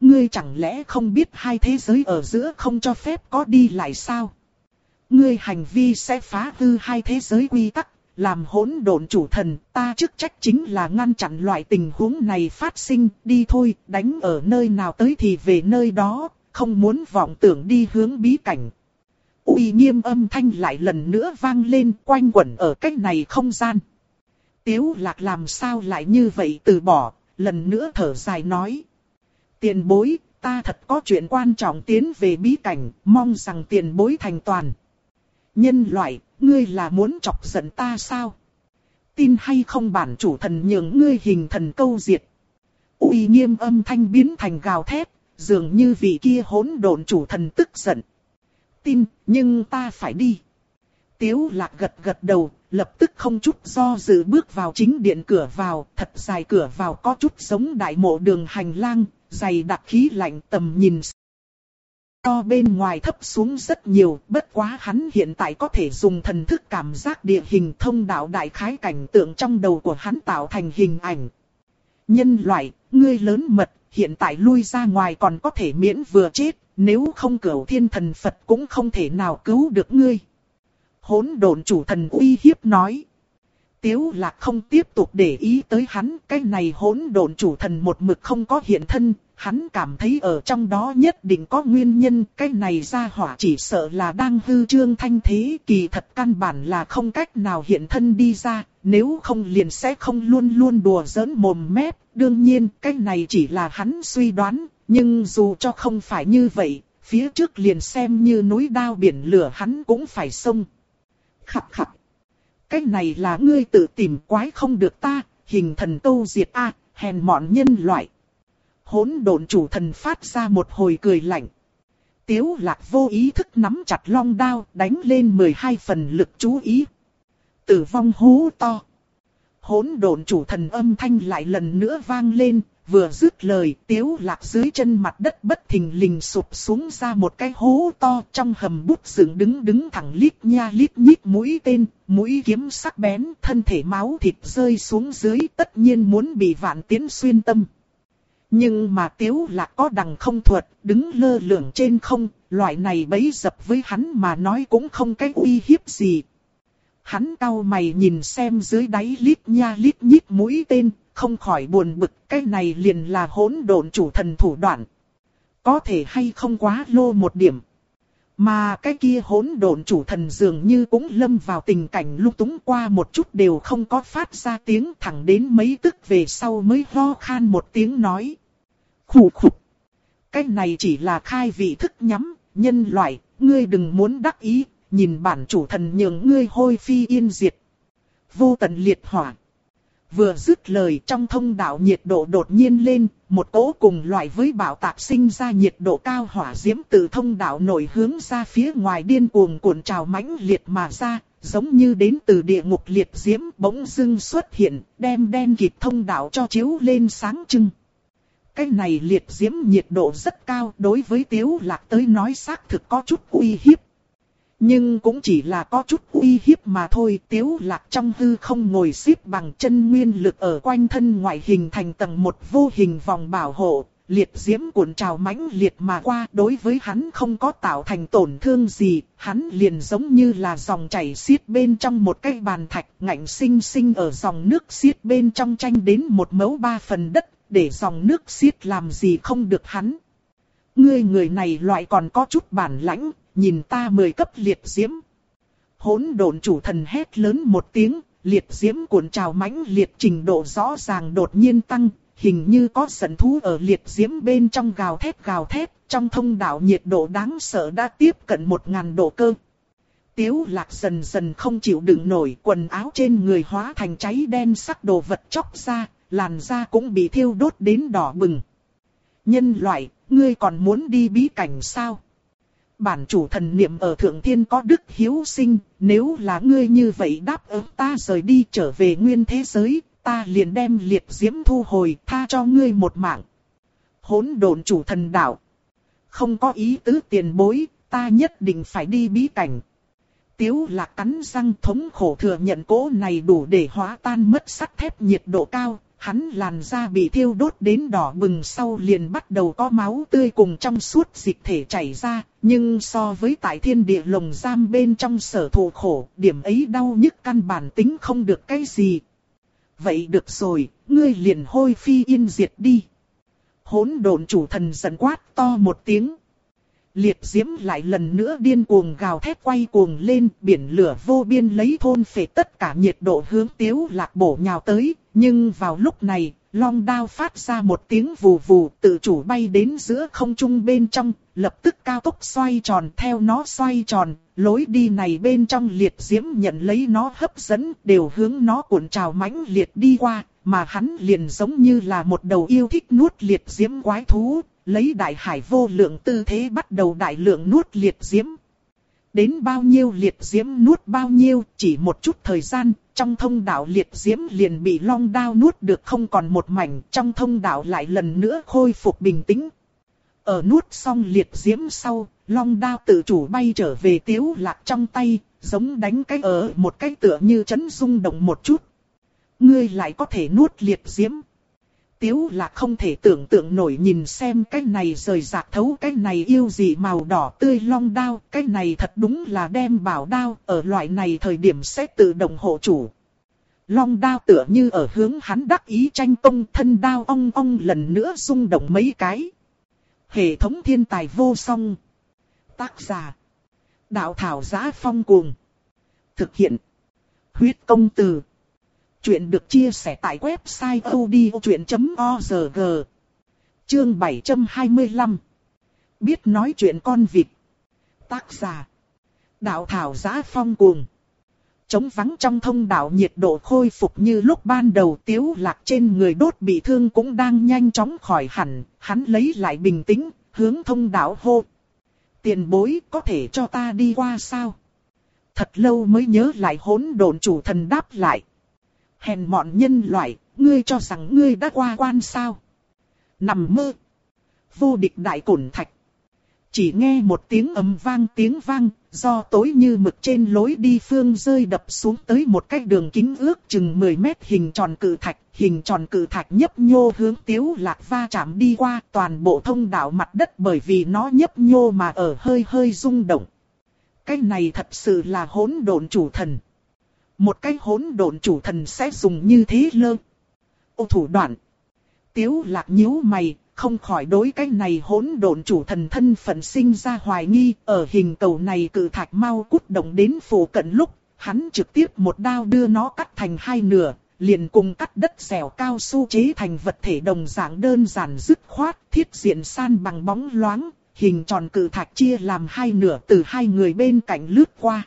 Ngươi chẳng lẽ không biết hai thế giới ở giữa không cho phép có đi lại sao? Ngươi hành vi sẽ phá hư hai thế giới quy tắc, làm hỗn độn chủ thần, ta chức trách chính là ngăn chặn loại tình huống này phát sinh, đi thôi, đánh ở nơi nào tới thì về nơi đó, không muốn vọng tưởng đi hướng bí cảnh. uy nghiêm âm thanh lại lần nữa vang lên quanh quẩn ở cách này không gian. Tiếu lạc làm sao lại như vậy từ bỏ, lần nữa thở dài nói. Tiền bối, ta thật có chuyện quan trọng tiến về bí cảnh, mong rằng tiền bối thành toàn. Nhân loại, ngươi là muốn chọc giận ta sao? Tin hay không bản chủ thần nhường ngươi hình thần câu diệt. uy nghiêm âm thanh biến thành gào thét, dường như vị kia hỗn độn chủ thần tức giận. Tin, nhưng ta phải đi. Tiếu lạc gật gật đầu, lập tức không chút do dự bước vào chính điện cửa vào, thật dài cửa vào có chút giống đại mộ đường hành lang, dày đặc khí lạnh tầm nhìn. To bên ngoài thấp xuống rất nhiều, bất quá hắn hiện tại có thể dùng thần thức cảm giác địa hình thông đạo đại khái cảnh tượng trong đầu của hắn tạo thành hình ảnh. Nhân loại, ngươi lớn mật, hiện tại lui ra ngoài còn có thể miễn vừa chết, nếu không cửu thiên thần Phật cũng không thể nào cứu được ngươi. Hỗn độn chủ thần uy hiếp nói. Tiếu lạc không tiếp tục để ý tới hắn, cái này hỗn độn chủ thần một mực không có hiện thân, hắn cảm thấy ở trong đó nhất định có nguyên nhân, cái này ra hỏa chỉ sợ là đang hư trương thanh thế, kỳ thật căn bản là không cách nào hiện thân đi ra, nếu không liền sẽ không luôn luôn đùa giỡn mồm mép, đương nhiên cái này chỉ là hắn suy đoán, nhưng dù cho không phải như vậy, phía trước liền xem như núi đao biển lửa hắn cũng phải xông. Khập khập. Cái này là ngươi tự tìm quái không được ta, hình thần câu diệt a, hèn mọn nhân loại. Hỗn độn chủ thần phát ra một hồi cười lạnh. Tiếu lạc vô ý thức nắm chặt long đao, đánh lên 12 phần lực chú ý. Tử vong hú to. Hỗn độn chủ thần âm thanh lại lần nữa vang lên, vừa dứt lời, tiếu lạc dưới chân mặt đất bất thình lình sụp xuống ra một cái hố to trong hầm bút dựng đứng đứng thẳng lít nha lít nhít mũi tên, mũi kiếm sắc bén, thân thể máu thịt rơi xuống dưới tất nhiên muốn bị vạn tiến xuyên tâm. Nhưng mà tiếu lạc có đằng không thuật, đứng lơ lửng trên không, loại này bấy dập với hắn mà nói cũng không cái uy hiếp gì. Hắn cau mày nhìn xem dưới đáy lít nha lít nhít mũi tên, không khỏi buồn bực, cái này liền là hỗn độn chủ thần thủ đoạn. Có thể hay không quá lô một điểm. Mà cái kia hỗn độn chủ thần dường như cũng lâm vào tình cảnh lúc túng qua một chút đều không có phát ra tiếng thẳng đến mấy tức về sau mới ho khan một tiếng nói. Khủ khục. Cái này chỉ là khai vị thức nhắm, nhân loại, ngươi đừng muốn đắc ý, nhìn bản chủ thần nhường ngươi hôi phi yên diệt. Vô tận liệt hỏa. Vừa dứt lời trong thông đạo nhiệt độ đột nhiên lên, một cỗ cùng loại với bảo tạp sinh ra nhiệt độ cao hỏa diễm từ thông đạo nổi hướng ra phía ngoài điên cuồng cuộn trào mãnh liệt mà ra, giống như đến từ địa ngục liệt diễm bỗng dưng xuất hiện, đem đen kịt thông đạo cho chiếu lên sáng trưng. Cái này liệt diễm nhiệt độ rất cao đối với tiếu lạc tới nói xác thực có chút uy hiếp. Nhưng cũng chỉ là có chút uy hiếp mà thôi. Tiếu lạc trong hư không ngồi xếp bằng chân nguyên lực ở quanh thân ngoại hình thành tầng một vô hình vòng bảo hộ. Liệt diễm cuộn trào mãnh liệt mà qua đối với hắn không có tạo thành tổn thương gì, hắn liền giống như là dòng chảy xiết bên trong một cái bàn thạch ngạnh sinh sinh ở dòng nước xiết bên trong tranh đến một mẫu ba phần đất, để dòng nước xiết làm gì không được hắn. Ngươi người này loại còn có chút bản lãnh, nhìn ta mười cấp liệt diễm. Hỗn độn chủ thần hét lớn một tiếng, liệt diễm cuộn trào mãnh liệt trình độ rõ ràng đột nhiên tăng, hình như có sẩn thú ở liệt diễm bên trong gào thét gào thét, trong thông đạo nhiệt độ đáng sợ đã tiếp cận một ngàn độ cơ. Tiếu lạc dần dần không chịu đựng nổi quần áo trên người hóa thành cháy đen sắc đồ vật chóc ra, làn da cũng bị thiêu đốt đến đỏ bừng. Nhân loại, ngươi còn muốn đi bí cảnh sao? Bản chủ thần niệm ở thượng thiên có đức hiếu sinh, nếu là ngươi như vậy đáp ứng ta rời đi trở về nguyên thế giới, ta liền đem liệt diễm thu hồi tha cho ngươi một mạng. Hỗn độn chủ thần đạo. Không có ý tứ tiền bối, ta nhất định phải đi bí cảnh. Tiếu lạc cắn răng thống khổ thừa nhận cố này đủ để hóa tan mất sắt thép nhiệt độ cao, hắn làn da bị thiêu đốt đến đỏ bừng sau liền bắt đầu có máu tươi cùng trong suốt dịch thể chảy ra, nhưng so với tại thiên địa lồng giam bên trong sở thụ khổ, điểm ấy đau nhức căn bản tính không được cái gì. Vậy được rồi, ngươi liền hôi phi yên diệt đi. Hỗn độn chủ thần giận quát to một tiếng. Liệt diễm lại lần nữa điên cuồng gào thét quay cuồng lên, biển lửa vô biên lấy thôn phệ tất cả nhiệt độ hướng tiếu lạc bổ nhào tới, nhưng vào lúc này, long đao phát ra một tiếng vù vù tự chủ bay đến giữa không trung bên trong, lập tức cao tốc xoay tròn theo nó xoay tròn, lối đi này bên trong liệt diễm nhận lấy nó hấp dẫn đều hướng nó cuộn trào mãnh liệt đi qua, mà hắn liền giống như là một đầu yêu thích nuốt liệt diễm quái thú, lấy đại hải vô lượng tư thế bắt đầu đại lượng nuốt liệt diễm. Đến bao nhiêu liệt diễm nuốt bao nhiêu, chỉ một chút thời gian, trong thông đạo liệt diễm liền bị long đao nuốt được không còn một mảnh, trong thông đạo lại lần nữa khôi phục bình tĩnh. Ở nuốt xong liệt diễm sau, long đao tự chủ bay trở về tiếu lạc trong tay, giống đánh cái ở một cái tựa như chấn rung động một chút. Ngươi lại có thể nuốt liệt diễm. Tiếu là không thể tưởng tượng nổi nhìn xem cái này rời rạc thấu cái này yêu gì màu đỏ tươi long đao. Cái này thật đúng là đem bảo đao ở loại này thời điểm sẽ tự động hộ chủ. Long đao tựa như ở hướng hắn đắc ý tranh công thân đao ong ong lần nữa rung động mấy cái. Hệ thống thiên tài vô song. Tác giả. Đạo thảo giá phong cuồng. Thực hiện. Huyết công từ. Chuyện được chia sẻ tại website odchuyện.org Chương 725 Biết nói chuyện con vịt. Tác giả. Đạo thảo giá phong cuồng. Chống vắng trong thông đạo nhiệt độ khôi phục như lúc ban đầu tiếu lạc trên người đốt bị thương cũng đang nhanh chóng khỏi hẳn, hắn lấy lại bình tĩnh, hướng thông đạo hô. Tiền bối có thể cho ta đi qua sao? Thật lâu mới nhớ lại hỗn độn chủ thần đáp lại hèn mọn nhân loại, ngươi cho rằng ngươi đã qua quan sao? Nằm mơ. Vô địch đại cổn thạch. Chỉ nghe một tiếng ầm vang tiếng vang, do tối như mực trên lối đi phương rơi đập xuống tới một cái đường kính ước chừng 10 mét hình tròn cự thạch, hình tròn cự thạch nhấp nhô hướng tiếu lạc va chạm đi qua toàn bộ thông đạo mặt đất bởi vì nó nhấp nhô mà ở hơi hơi rung động. Cái này thật sự là hỗn độn chủ thần. Một cái hỗn độn chủ thần sẽ dùng như thế lơ. Ô thủ đoạn. Tiếu lạc nhíu mày, không khỏi đối cái này hỗn độn chủ thần thân phận sinh ra hoài nghi. Ở hình cầu này cự thạch mau cút động đến phủ cận lúc, hắn trực tiếp một đao đưa nó cắt thành hai nửa. Liền cùng cắt đất dẻo cao su chế thành vật thể đồng dạng đơn giản dứt khoát, thiết diện san bằng bóng loáng, hình tròn cự thạch chia làm hai nửa từ hai người bên cạnh lướt qua.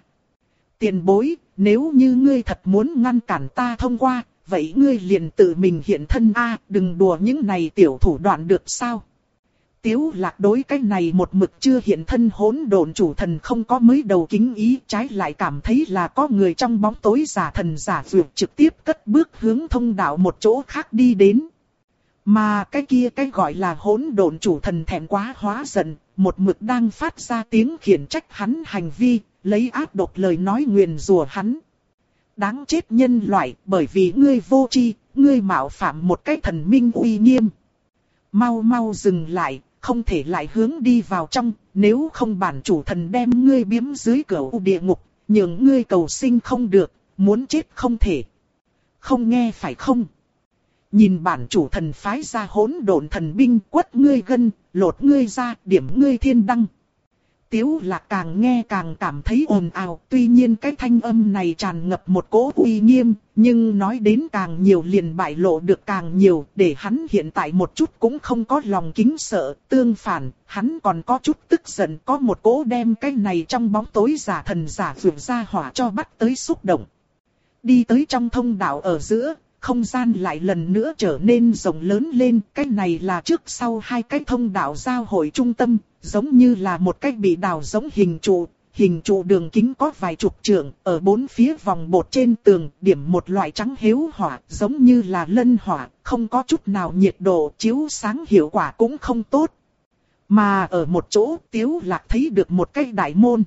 Tiền bối, nếu như ngươi thật muốn ngăn cản ta thông qua, vậy ngươi liền tự mình hiện thân a, đừng đùa những này tiểu thủ đoạn được sao? Tiếu lạc đối cái này một mực chưa hiện thân hỗn độn chủ thần không có mới đầu kính ý, trái lại cảm thấy là có người trong bóng tối giả thần giả vượt trực tiếp cất bước hướng thông đạo một chỗ khác đi đến. Mà cái kia cái gọi là hỗn độn chủ thần thẹn quá hóa giận, một mực đang phát ra tiếng khiển trách hắn hành vi, lấy ác độc lời nói nguyền rủa hắn. Đáng chết nhân loại, bởi vì ngươi vô tri, ngươi mạo phạm một cái thần minh uy nghiêm. Mau mau dừng lại, không thể lại hướng đi vào trong, nếu không bản chủ thần đem ngươi biếm dưới cửa địa ngục, nhường ngươi cầu sinh không được, muốn chết không thể. Không nghe phải không? Nhìn bản chủ thần phái ra hỗn độn thần binh quất ngươi gân, lột ngươi ra, điểm ngươi thiên đăng. Tiếu lạc càng nghe càng cảm thấy ồn ào, tuy nhiên cái thanh âm này tràn ngập một cỗ uy nghiêm, nhưng nói đến càng nhiều liền bại lộ được càng nhiều, để hắn hiện tại một chút cũng không có lòng kính sợ, tương phản, hắn còn có chút tức giận, có một cỗ đem cái này trong bóng tối giả thần giả vượt ra hỏa cho bắt tới xúc động. Đi tới trong thông đạo ở giữa, không gian lại lần nữa trở nên rộng lớn lên, cái này là trước sau hai cái thông đạo giao hội trung tâm, giống như là một cái bị đào giống hình trụ, hình trụ đường kính có vài chục trượng, ở bốn phía vòng bột trên tường, điểm một loại trắng hiếu hỏa, giống như là lân hỏa, không có chút nào nhiệt độ, chiếu sáng hiệu quả cũng không tốt. Mà ở một chỗ, Tiếu Lạc thấy được một cái đại môn.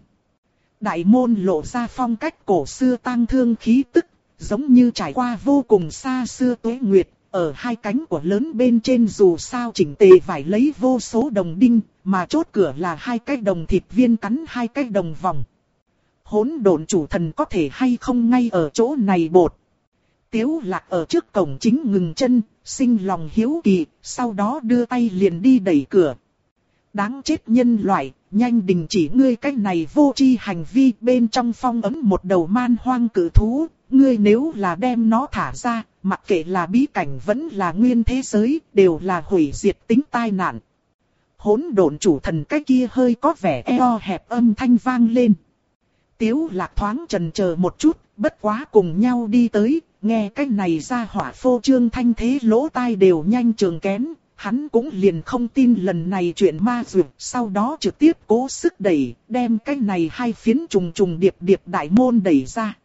Đại môn lộ ra phong cách cổ xưa tang thương khí tức giống như trải qua vô cùng xa xưa tuế nguyệt, ở hai cánh của lớn bên trên dù sao chỉnh tề vải lấy vô số đồng đinh, mà chốt cửa là hai cái đồng thịt viên cắn hai cái đồng vòng. Hỗn độn chủ thần có thể hay không ngay ở chỗ này bột. Tiếu lạc ở trước cổng chính ngừng chân, sinh lòng hiếu kỳ, sau đó đưa tay liền đi đẩy cửa. Đáng chết nhân loại, nhanh đình chỉ ngươi cách này vô tri hành vi bên trong phong ấm một đầu man hoang cử thú, ngươi nếu là đem nó thả ra, mặc kệ là bí cảnh vẫn là nguyên thế giới, đều là hủy diệt tính tai nạn. Hỗn độn chủ thần cái kia hơi có vẻ eo hẹp âm thanh vang lên. Tiếu lạc thoáng trần chờ một chút, bất quá cùng nhau đi tới, nghe cái này ra hỏa phô trương thanh thế lỗ tai đều nhanh trường kén, hắn cũng liền không tin lần này chuyện ma dược, sau đó trực tiếp cố sức đẩy, đem cái này hai phiến trùng trùng điệp điệp đại môn đẩy ra.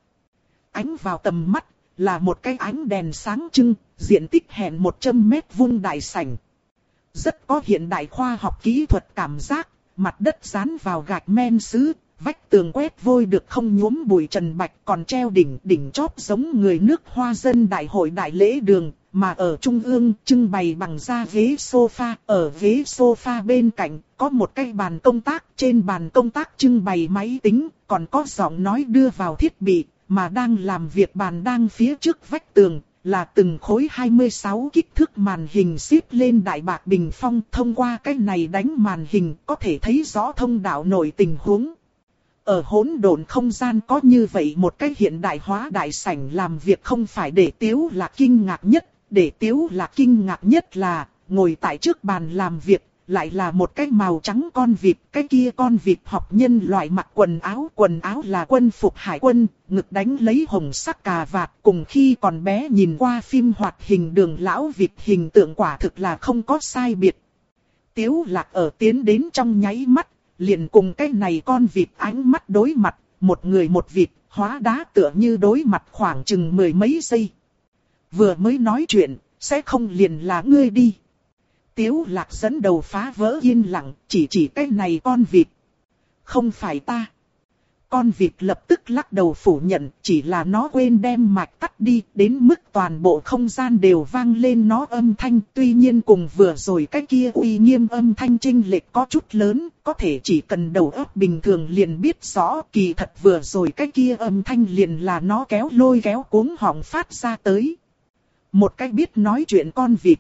Ánh vào tầm mắt, là một cái ánh đèn sáng trưng, diện tích hẹn 100 mét vuông đại sảnh. Rất có hiện đại khoa học kỹ thuật cảm giác, mặt đất dán vào gạch men sứ, vách tường quét vôi được không nhuốm bụi trần bạch còn treo đỉnh đỉnh chóp giống người nước hoa dân đại hội đại lễ đường, mà ở trung ương trưng bày bằng da ghế sofa, ở ghế sofa bên cạnh có một cái bàn công tác, trên bàn công tác trưng bày máy tính, còn có giọng nói đưa vào thiết bị, mà đang làm việc bàn đang phía trước vách tường, là từng khối 26 kích thước màn hình xếp lên đại bạc bình phong thông qua cái này đánh màn hình có thể thấy rõ thông đạo nổi tình huống. Ở hỗn độn không gian có như vậy một cái hiện đại hóa đại sảnh làm việc không phải để tiếu là kinh ngạc nhất, để tiếu là kinh ngạc nhất là, ngồi tại trước bàn làm việc, lại là một cái màu trắng con vịt, cái kia con vịt học nhân loại mặc quần áo, quần áo là quân phục hải quân, ngực đánh lấy hồng sắc cà vạt, cùng khi còn bé nhìn qua phim hoạt hình đường lão vịt hình tượng quả thực là không có sai biệt. Tiếu lạc ở tiến đến trong nháy mắt, liền cùng cái này con vịt ánh mắt đối mặt, một người một vịt, hóa đá tựa như đối mặt khoảng chừng mười mấy giây. Vừa mới nói chuyện, sẽ không liền là ngươi đi. Tiếu lạc dẫn đầu phá vỡ yên lặng, chỉ chỉ cái này con vịt. Không phải ta. Con vịt lập tức lắc đầu phủ nhận, chỉ là nó quên đem mạch tắt đi, đến mức toàn bộ không gian đều vang lên nó âm thanh. Tuy nhiên cùng vừa rồi cái kia uy nghiêm âm thanh trinh lệch có chút lớn, có thể chỉ cần đầu óc bình thường liền biết rõ kỳ thật vừa rồi cái kia âm thanh liền là nó kéo lôi kéo cuống họng phát ra tới. Một cách biết nói chuyện con vịt.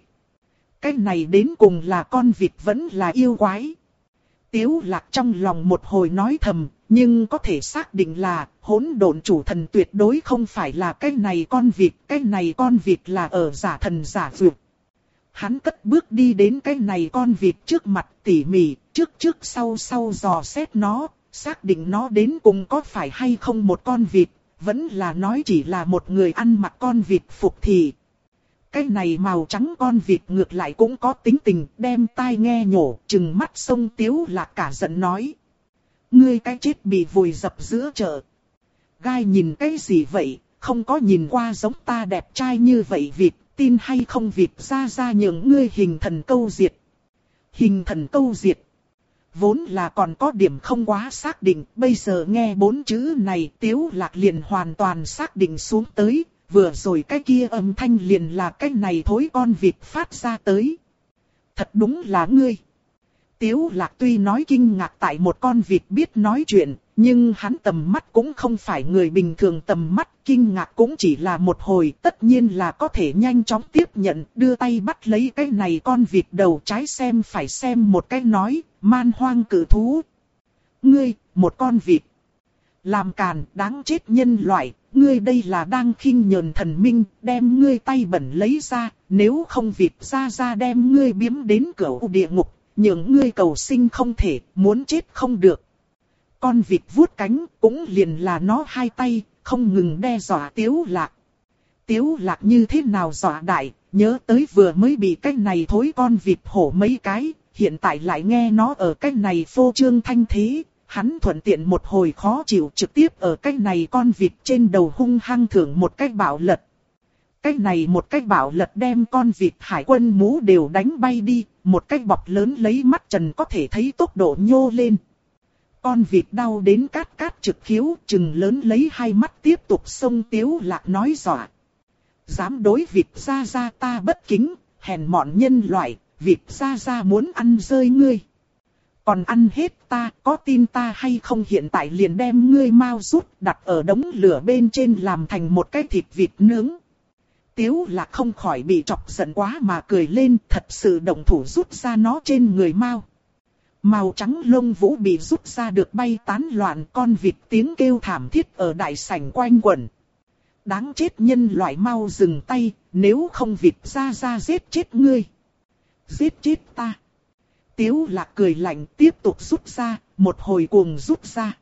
Cái này đến cùng là con vịt vẫn là yêu quái. Tiếu lạc trong lòng một hồi nói thầm, nhưng có thể xác định là hỗn độn chủ thần tuyệt đối không phải là cái này con vịt, cái này con vịt là ở giả thần giả vượt. Hắn cất bước đi đến cái này con vịt trước mặt tỉ mỉ, trước trước sau sau dò xét nó, xác định nó đến cùng có phải hay không một con vịt, vẫn là nói chỉ là một người ăn mặc con vịt phục thì. Cái này màu trắng con vịt ngược lại cũng có tính tình, đem tai nghe nhổ, chừng mắt sông tiếu lạc cả giận nói. Ngươi cái chết bị vùi dập giữa chợ. Gai nhìn cái gì vậy, không có nhìn qua giống ta đẹp trai như vậy vịt, tin hay không vịt ra ra những ngươi hình thần câu diệt. Hình thần câu diệt. Vốn là còn có điểm không quá xác định, bây giờ nghe bốn chữ này tiếu lạc liền hoàn toàn xác định xuống tới, vừa rồi cái kia âm thanh liền là cái này thối con vịt phát ra tới. Thật đúng là ngươi. Tiếu lạc tuy nói kinh ngạc tại một con vịt biết nói chuyện, nhưng hắn tầm mắt cũng không phải người bình thường tầm mắt, kinh ngạc cũng chỉ là một hồi, tất nhiên là có thể nhanh chóng tiếp nhận, đưa tay bắt lấy cái này con vịt đầu trái xem phải xem một cái nói, man hoang cử thú. Ngươi, một con vịt. Làm càn, đáng chết nhân loại, ngươi đây là đang khinh nhờn thần minh, đem ngươi tay bẩn lấy ra, nếu không vịt ra ra đem ngươi biếm đến cửa địa ngục, những ngươi cầu sinh không thể, muốn chết không được. Con vịt vuốt cánh, cũng liền là nó hai tay, không ngừng đe dọa tiếu lạc. Tiếu lạc như thế nào dọa đại, nhớ tới vừa mới bị cái này thối con vịt hổ mấy cái, hiện tại lại nghe nó ở cái này phô trương thanh thế, hắn thuận tiện một hồi khó chịu trực tiếp ở cái này con vịt trên đầu hung hăng thưởng một cái bạo lật. Cái này một cái bạo lật đem con vịt hải quân mũ đều đánh bay đi, một cái bọc lớn lấy mắt trần có thể thấy tốc độ nhô lên. Con vịt đau đến cát cát trực khiếu, chừng lớn lấy hai mắt tiếp tục xông tiếu lạc nói dọa. Dám đối vịt ra ra ta bất kính, hèn mọn nhân loại, vịt ra ra muốn ăn rơi ngươi. Còn ăn hết ta, có tin ta hay không hiện tại liền đem ngươi mau rút đặt ở đống lửa bên trên làm thành một cái thịt vịt nướng. Tiếu là không khỏi bị chọc giận quá mà cười lên thật sự động thủ rút ra nó trên người mau. Màu trắng lông vũ bị rút ra được bay tán loạn con vịt tiếng kêu thảm thiết ở đại sảnh quanh quẩn. Đáng chết nhân loại mau dừng tay, nếu không vịt ra ra giết chết ngươi. Giết chết ta. Tiếu lạc cười lạnh tiếp tục rút ra, một hồi cuồng rút ra.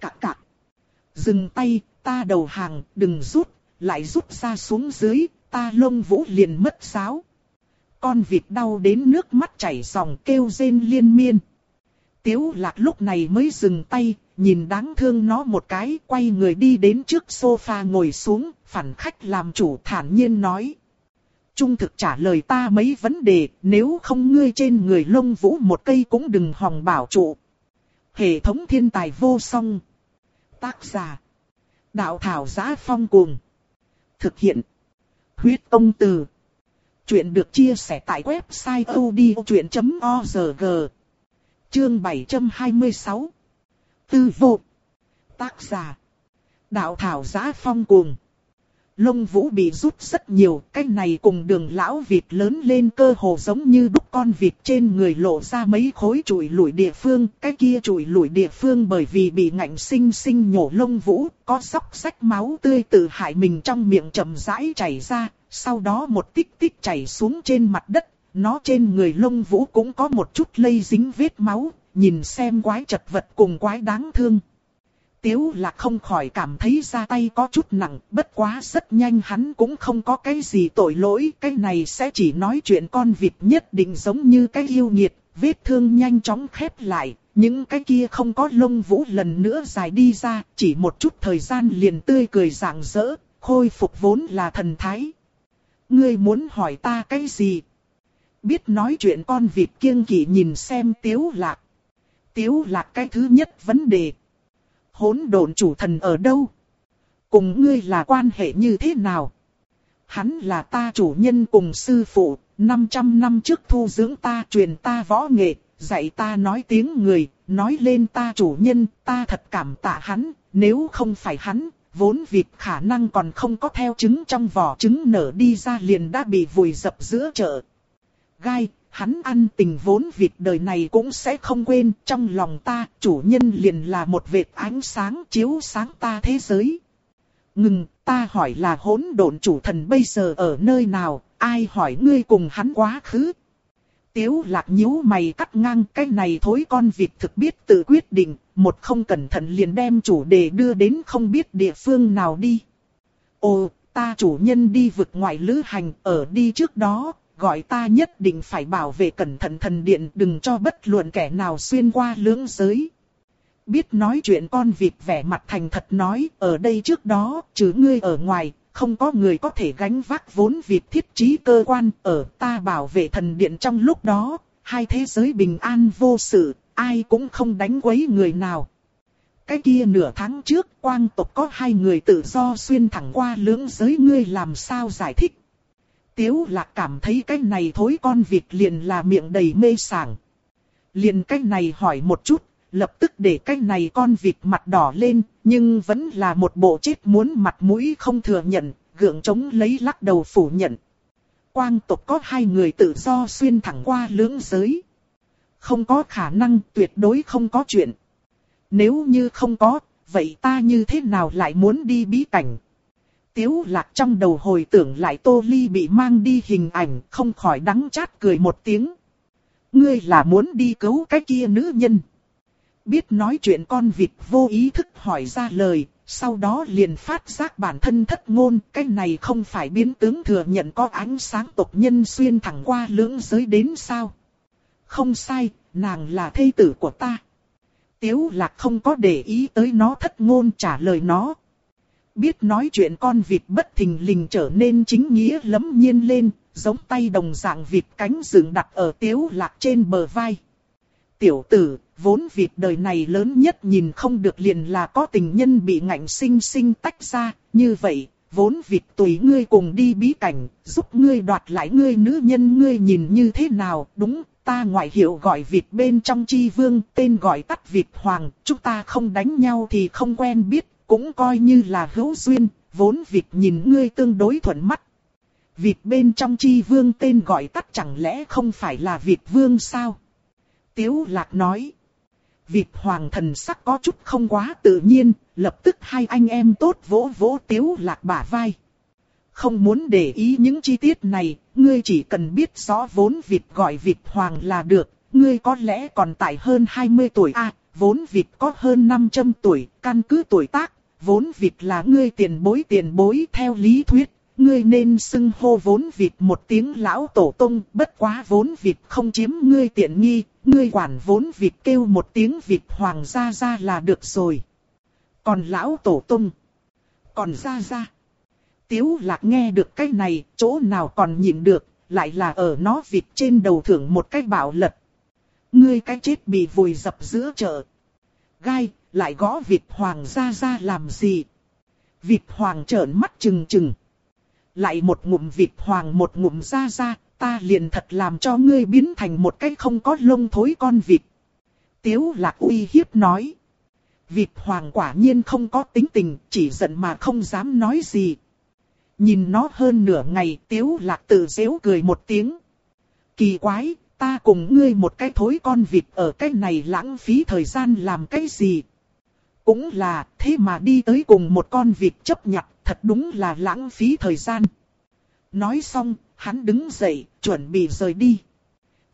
Cạc cạc. Dừng tay, ta đầu hàng, đừng rút, lại rút ra xuống dưới, ta lông vũ liền mất sáo Con vịt đau đến nước mắt chảy ròng kêu rên liên miên. Tiếu lạc lúc này mới dừng tay, nhìn đáng thương nó một cái, quay người đi đến trước sofa ngồi xuống, phản khách làm chủ thản nhiên nói. Trung thực trả lời ta mấy vấn đề, nếu không ngươi trên người lông vũ một cây cũng đừng hòng bảo trụ. Hệ thống thiên tài vô song. Tác giả. Đạo thảo giá phong cuồng. Thực hiện. Huyết công từ. Chuyện được chia sẻ tại website odchuyện.org. Chương 726. Tư vụ. Tác giả. Đạo thảo giá phong cuồng. Lông vũ bị rút rất nhiều, cái này cùng đường lão vịt lớn lên cơ hồ giống như đúc con vịt trên người lộ ra mấy khối chuỗi lủi địa phương, cái kia chuỗi lủi địa phương bởi vì bị ngạnh sinh sinh nhổ lông vũ, có sóc sách máu tươi tự hại mình trong miệng chậm rãi chảy ra, sau đó một tích tích chảy xuống trên mặt đất, nó trên người lông vũ cũng có một chút lây dính vết máu, nhìn xem quái chật vật cùng quái đáng thương. Tiếu là không khỏi cảm thấy ra tay có chút nặng, bất quá rất nhanh hắn cũng không có cái gì tội lỗi, cái này sẽ chỉ nói chuyện con vịt nhất định giống như cái yêu nghiệt, vết thương nhanh chóng khép lại, những cái kia không có lông vũ lần nữa dài đi ra, chỉ một chút thời gian liền tươi cười rạng rỡ, khôi phục vốn là thần thái. Ngươi muốn hỏi ta cái gì? Biết nói chuyện con vịt kiêng kỵ nhìn xem tiếu lạc. Tiếu lạc cái thứ nhất vấn đề hỗn độn chủ thần ở đâu? Cùng ngươi là quan hệ như thế nào? Hắn là ta chủ nhân cùng sư phụ, 500 năm trước thu dưỡng ta truyền ta võ nghệ, dạy ta nói tiếng người, nói lên ta chủ nhân, ta thật cảm tạ hắn, nếu không phải hắn, vốn vịt khả năng còn không có theo trứng trong vỏ trứng nở đi ra liền đã bị vùi dập giữa chợ. Gai, hắn ăn tình vốn việc đời này cũng sẽ không quên, trong lòng ta, chủ nhân liền là một vệt ánh sáng chiếu sáng ta thế giới. Ngừng, ta hỏi là hỗn độn chủ thần bây giờ ở nơi nào, ai hỏi ngươi cùng hắn quá khứ. Tiếu lạc nhíu mày cắt ngang cái này thối con vịt thực biết tự quyết định, một không cẩn thận liền đem chủ đề đưa đến không biết địa phương nào đi. Ồ, ta chủ nhân đi vực ngoại lữ hành ở đi trước đó, gọi ta nhất định phải bảo vệ cẩn thận thần điện đừng cho bất luận kẻ nào xuyên qua lưỡng giới. Biết nói chuyện con vịt vẻ mặt thành thật nói, ở đây trước đó, chứ ngươi ở ngoài, không có người có thể gánh vác vốn việc thiết trí cơ quan, ở ta bảo vệ thần điện trong lúc đó, hai thế giới bình an vô sự, ai cũng không đánh quấy người nào. Cái kia nửa tháng trước, quang tộc có hai người tự do xuyên thẳng qua lưỡng giới ngươi làm sao giải thích. Tiếu lạc cảm thấy cái này thối con vịt liền là miệng đầy mê sảng. Liền cái này hỏi một chút, lập tức để cái này con vịt mặt đỏ lên, nhưng vẫn là một bộ chết muốn mặt mũi không thừa nhận, gượng chống lấy lắc đầu phủ nhận. Quang tộc có hai người tự do xuyên thẳng qua lưỡng giới. Không có khả năng, tuyệt đối không có chuyện. Nếu như không có, vậy ta như thế nào lại muốn đi bí cảnh? Tiếu lạc trong đầu hồi tưởng lại tô ly bị mang đi hình ảnh không khỏi đắng chát cười một tiếng. Ngươi là muốn đi cứu cái kia nữ nhân. Biết nói chuyện con vịt vô ý thức hỏi ra lời, sau đó liền phát giác bản thân thất ngôn. Cái này không phải biến tướng thừa nhận có ánh sáng tộc nhân xuyên thẳng qua lưỡng giới đến sao. Không sai, nàng là thê tử của ta. Tiếu lạc không có để ý tới nó thất ngôn trả lời nó, Biết nói chuyện con vịt bất thình lình trở nên chính nghĩa lấm nhiên lên, giống tay đồng dạng vịt cánh dựng đặt ở tiếu lạc trên bờ vai. Tiểu tử, vốn vịt đời này lớn nhất nhìn không được liền là có tình nhân bị ngạnh sinh sinh tách ra, như vậy, vốn vịt tùy ngươi cùng đi bí cảnh, giúp ngươi đoạt lại ngươi nữ nhân ngươi nhìn như thế nào, đúng, ta ngoại hiệu gọi vịt bên trong chi vương, tên gọi tắt vịt hoàng, chúng ta không đánh nhau thì không quen biết, cũng coi như là hữu duyên, vốn vịt nhìn ngươi tương đối thuận mắt. Vịt bên trong chi vương tên gọi tắt chẳng lẽ không phải là vịt vương sao? Tiếu lạc nói. Vịt hoàng thần sắc có chút không quá tự nhiên, lập tức hai anh em tốt vỗ vỗ tiếu lạc bả vai. Không muốn để ý những chi tiết này, ngươi chỉ cần biết rõ vốn vịt gọi vịt hoàng là được, ngươi có lẽ còn tại hơn 20 tuổi a, à, vốn vịt có hơn 500 tuổi, căn cứ tuổi tác, vốn vịt là ngươi tiền bối tiền bối theo lý thuyết, ngươi nên xưng hô vốn vịt một tiếng lão tổ tông, bất quá vốn vịt không chiếm ngươi tiện nghi, ngươi quản vốn vịt kêu một tiếng vịt hoàng gia gia là được rồi. Còn lão tổ tông, còn gia gia. Tiếu lạc nghe được cái này, chỗ nào còn nhịn được, lại là ở nó vịt trên đầu thưởng một cái bảo lật. Ngươi cái chết bị vùi dập giữa chợ. Gai, lại gõ vịt hoàng gia gia làm gì? Vịt hoàng trợn mắt trừng trừng. Lại một ngụm vịt hoàng một ngụm ra ra, ta liền thật làm cho ngươi biến thành một cái không có lông thối con vịt. Tiếu lạc uy hiếp nói. Vịt hoàng quả nhiên không có tính tình, chỉ giận mà không dám nói gì. Nhìn nó hơn nửa ngày, tiếu lạc tự dễu cười một tiếng. Kỳ quái, ta cùng ngươi một cái thối con vịt ở cái này lãng phí thời gian làm cái gì? Cũng là, thế mà đi tới cùng một con vịt chấp nhặt, thật đúng là lãng phí thời gian. Nói xong, hắn đứng dậy, chuẩn bị rời đi.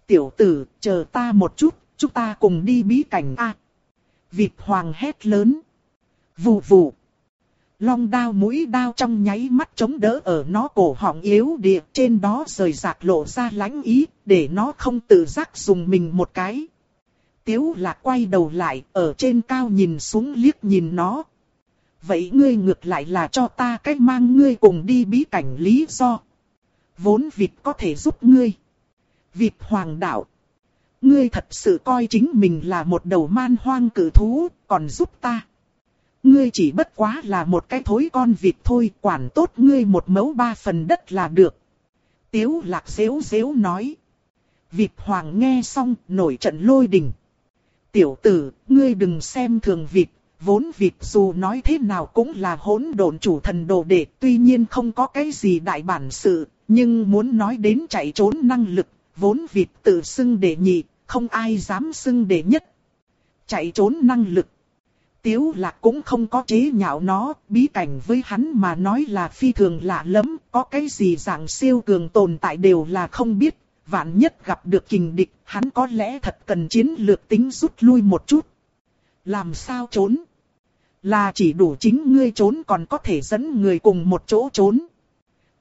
Tiểu tử, chờ ta một chút, chúng ta cùng đi bí cảnh A. vịt hoàng hét lớn. Vù vù. Long đao mũi đao trong nháy mắt chống đỡ ở nó cổ họng yếu địa, trên đó rời rạc lộ ra lãnh ý, để nó không tự giác dùng mình một cái. Tiếu lạc quay đầu lại, ở trên cao nhìn xuống liếc nhìn nó. Vậy ngươi ngược lại là cho ta cách mang ngươi cùng đi bí cảnh lý do. Vốn vịt có thể giúp ngươi. Vịt hoàng đạo. Ngươi thật sự coi chính mình là một đầu man hoang cử thú, còn giúp ta. Ngươi chỉ bất quá là một cái thối con vịt thôi, quản tốt ngươi một mẫu ba phần đất là được. Tiếu lạc xéo xéo nói. Vịt hoàng nghe xong, nổi trận lôi đình tiểu tử, ngươi đừng xem thường vịt, vốn vịt dù nói thế nào cũng là hỗn độn chủ thần đồ đệ, tuy nhiên không có cái gì đại bản sự, nhưng muốn nói đến chạy trốn năng lực, vốn vịt tự xưng đệ nhị, không ai dám xưng đệ nhất. Chạy trốn năng lực. Tiếu lạc cũng không có chế nhạo nó, bí cảnh với hắn mà nói là phi thường lạ lắm, có cái gì dạng siêu cường tồn tại đều là không biết, vạn nhất gặp được kình địch, hắn có lẽ thật cần chiến lược tính rút lui một chút. Làm sao trốn? Là chỉ đủ chính ngươi trốn còn có thể dẫn người cùng một chỗ trốn.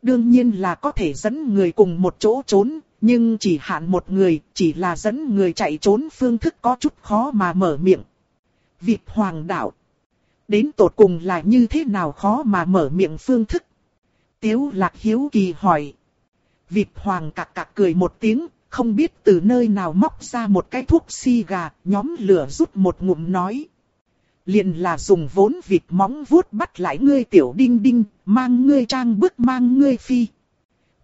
Đương nhiên là có thể dẫn người cùng một chỗ trốn, nhưng chỉ hạn một người, chỉ là dẫn người chạy trốn phương thức có chút khó mà mở miệng. Việc hoàng đạo. Đến tột cùng là như thế nào khó mà mở miệng phương thức? Tiếu lạc hiếu kỳ hỏi. Vịt hoàng cạc cạc cười một tiếng, không biết từ nơi nào móc ra một cái thuốc si gà, nhóm lửa rút một ngụm nói. Liền là dùng vốn vịt móng vuốt bắt lại ngươi tiểu đinh đinh, mang ngươi trang bước mang ngươi phi.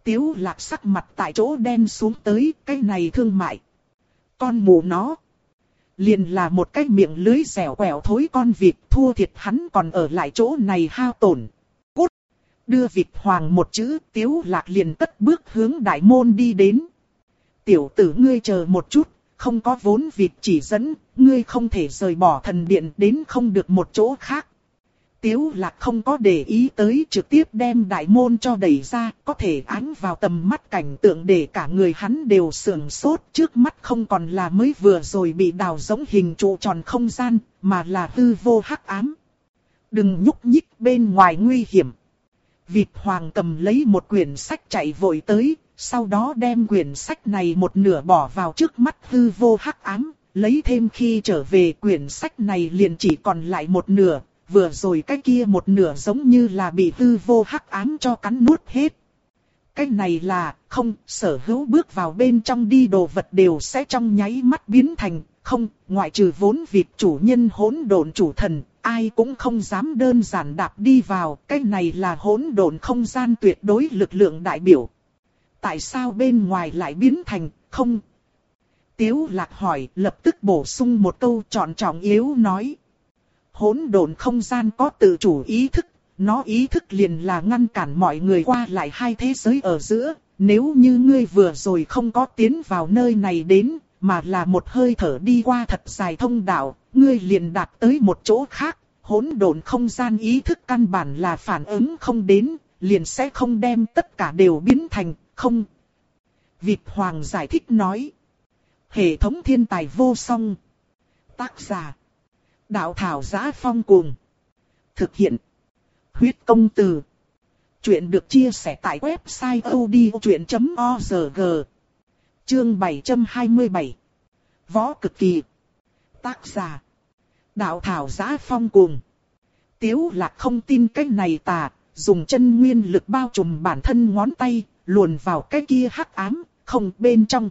Tiếu lạc sắc mặt tại chỗ đen xuống tới, cái này thương mại. Con mù nó. Liền là một cái miệng lưới dẻo quẹo thối con vịt thua thiệt hắn còn ở lại chỗ này hao tổn đưa vịt hoàng một chữ, tiếu lạc liền tất bước hướng đại môn đi đến. Tiểu tử ngươi chờ một chút, không có vốn vịt chỉ dẫn, ngươi không thể rời bỏ thần điện đến không được một chỗ khác. Tiếu lạc không có để ý tới trực tiếp đem đại môn cho đẩy ra, có thể ánh vào tầm mắt cảnh tượng để cả người hắn đều sườn sốt, trước mắt không còn là mới vừa rồi bị đào giống hình trụ tròn không gian, mà là hư vô hắc ám. Đừng nhúc nhích bên ngoài nguy hiểm. Vịt hoàng cầm lấy một quyển sách chạy vội tới, sau đó đem quyển sách này một nửa bỏ vào trước mắt hư vô hắc ám, lấy thêm khi trở về quyển sách này liền chỉ còn lại một nửa, vừa rồi cái kia một nửa giống như là bị hư vô hắc ám cho cắn nuốt hết. Cái này là, không, sở hữu bước vào bên trong đi đồ vật đều sẽ trong nháy mắt biến thành, không, ngoại trừ vốn việc chủ nhân hỗn độn chủ thần, ai cũng không dám đơn giản đạp đi vào, cái này là hỗn độn không gian tuyệt đối lực lượng đại biểu. Tại sao bên ngoài lại biến thành, không? Tiếu lạc hỏi, lập tức bổ sung một câu trọn trọng yếu nói. Hỗn độn không gian có tự chủ ý thức, nó ý thức liền là ngăn cản mọi người qua lại hai thế giới ở giữa. Nếu như ngươi vừa rồi không có tiến vào nơi này đến, mà là một hơi thở đi qua thật dài thông đạo, ngươi liền đạt tới một chỗ khác, hỗn độn không gian ý thức căn bản là phản ứng không đến, liền sẽ không đem tất cả đều biến thành không. Việt Hoàng giải thích nói. Hệ thống thiên tài vô song. Tác giả. Đạo thảo giá phong cuồng. Thực hiện. Huyết công từ. Chuyện được chia sẻ tại website odchuyện.org. Chương 727. Võ cực kỳ. Tác giả. Đạo thảo giá phong cuồng. Tiếu lạc không tin cái này tà, dùng chân nguyên lực bao trùm bản thân ngón tay, luồn vào cái kia hắc ám, không bên trong.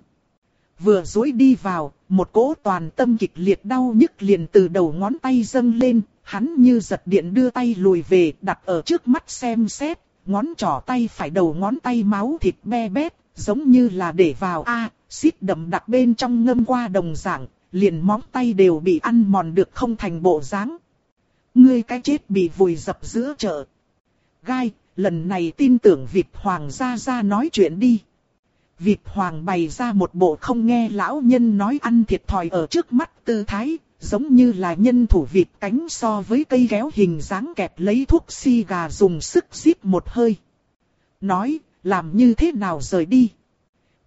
Vừa dối đi vào, một cỗ toàn tâm kịch liệt đau nhức liền từ đầu ngón tay dâng lên, hắn như giật điện đưa tay lùi về, đặt ở trước mắt xem xét, ngón trỏ tay phải đầu ngón tay máu thịt be bét, giống như là để vào a, à, xít đậm đặc bên trong ngâm qua đồng dạng, liền móng tay đều bị ăn mòn được không thành bộ dáng. Ngươi cái chết bị vùi dập giữa chợ. Gai, lần này tin tưởng Việt Hoàng gia gia nói chuyện đi. Việt Hoàng bày ra một bộ không nghe lão nhân nói ăn thiệt thòi ở trước mắt tư thái, giống như là nhân thủ vịt cánh so với cây kéo hình dáng kẹp lấy thuốc si gà dùng sức giết một hơi. Nói, làm như thế nào rời đi.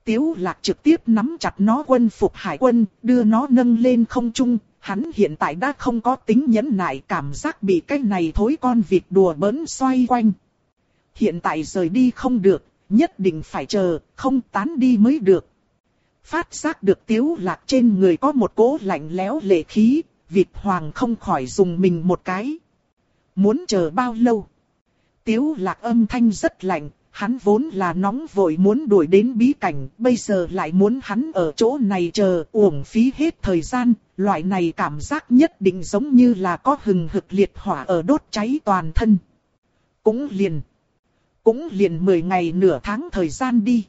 Tiếu lạc trực tiếp nắm chặt nó quân phục hải quân, đưa nó nâng lên không trung. Hắn hiện tại đã không có tính nhẫn nại cảm giác bị cái này thối con vịt đùa bỡn xoay quanh. Hiện tại rời đi không được, nhất định phải chờ, không tán đi mới được. Phát giác được tiếu lạc trên người có một cỗ lạnh lẽo lệ khí, Việt Hoàng không khỏi dùng mình một cái. Muốn chờ bao lâu? Tiếu lạc âm thanh rất lạnh, hắn vốn là nóng vội muốn đuổi đến bí cảnh, bây giờ lại muốn hắn ở chỗ này chờ, uổng phí hết thời gian, loại này cảm giác nhất định giống như là có hừng hực liệt hỏa ở đốt cháy toàn thân. Cũng liền, cũng liền 10 ngày nửa tháng thời gian đi.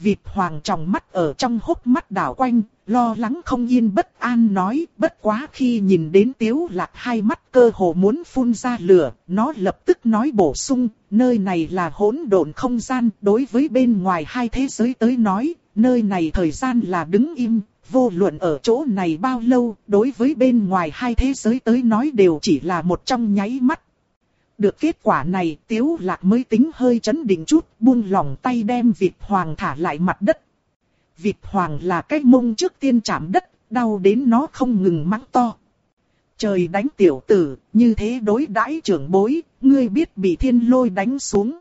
Vịt hoàng trong mắt ở trong hốc mắt đảo quanh, lo lắng không yên bất an nói, bất quá khi nhìn đến tiếu lạc hai mắt cơ hồ muốn phun ra lửa, nó lập tức nói bổ sung, nơi này là hỗn độn không gian, đối với bên ngoài hai thế giới tới nói, nơi này thời gian là đứng im, vô luận ở chỗ này bao lâu, đối với bên ngoài hai thế giới tới nói đều chỉ là một trong nháy mắt. Được kết quả này, Tiếu Lạc mới tính hơi chấn định chút, buông lỏng tay đem vịt hoàng thả lại mặt đất. Vịt hoàng là cái mông trước tiên chạm đất, đau đến nó không ngừng mắng to. Trời đánh tiểu tử, như thế đối đãi trưởng bối, ngươi biết bị thiên lôi đánh xuống.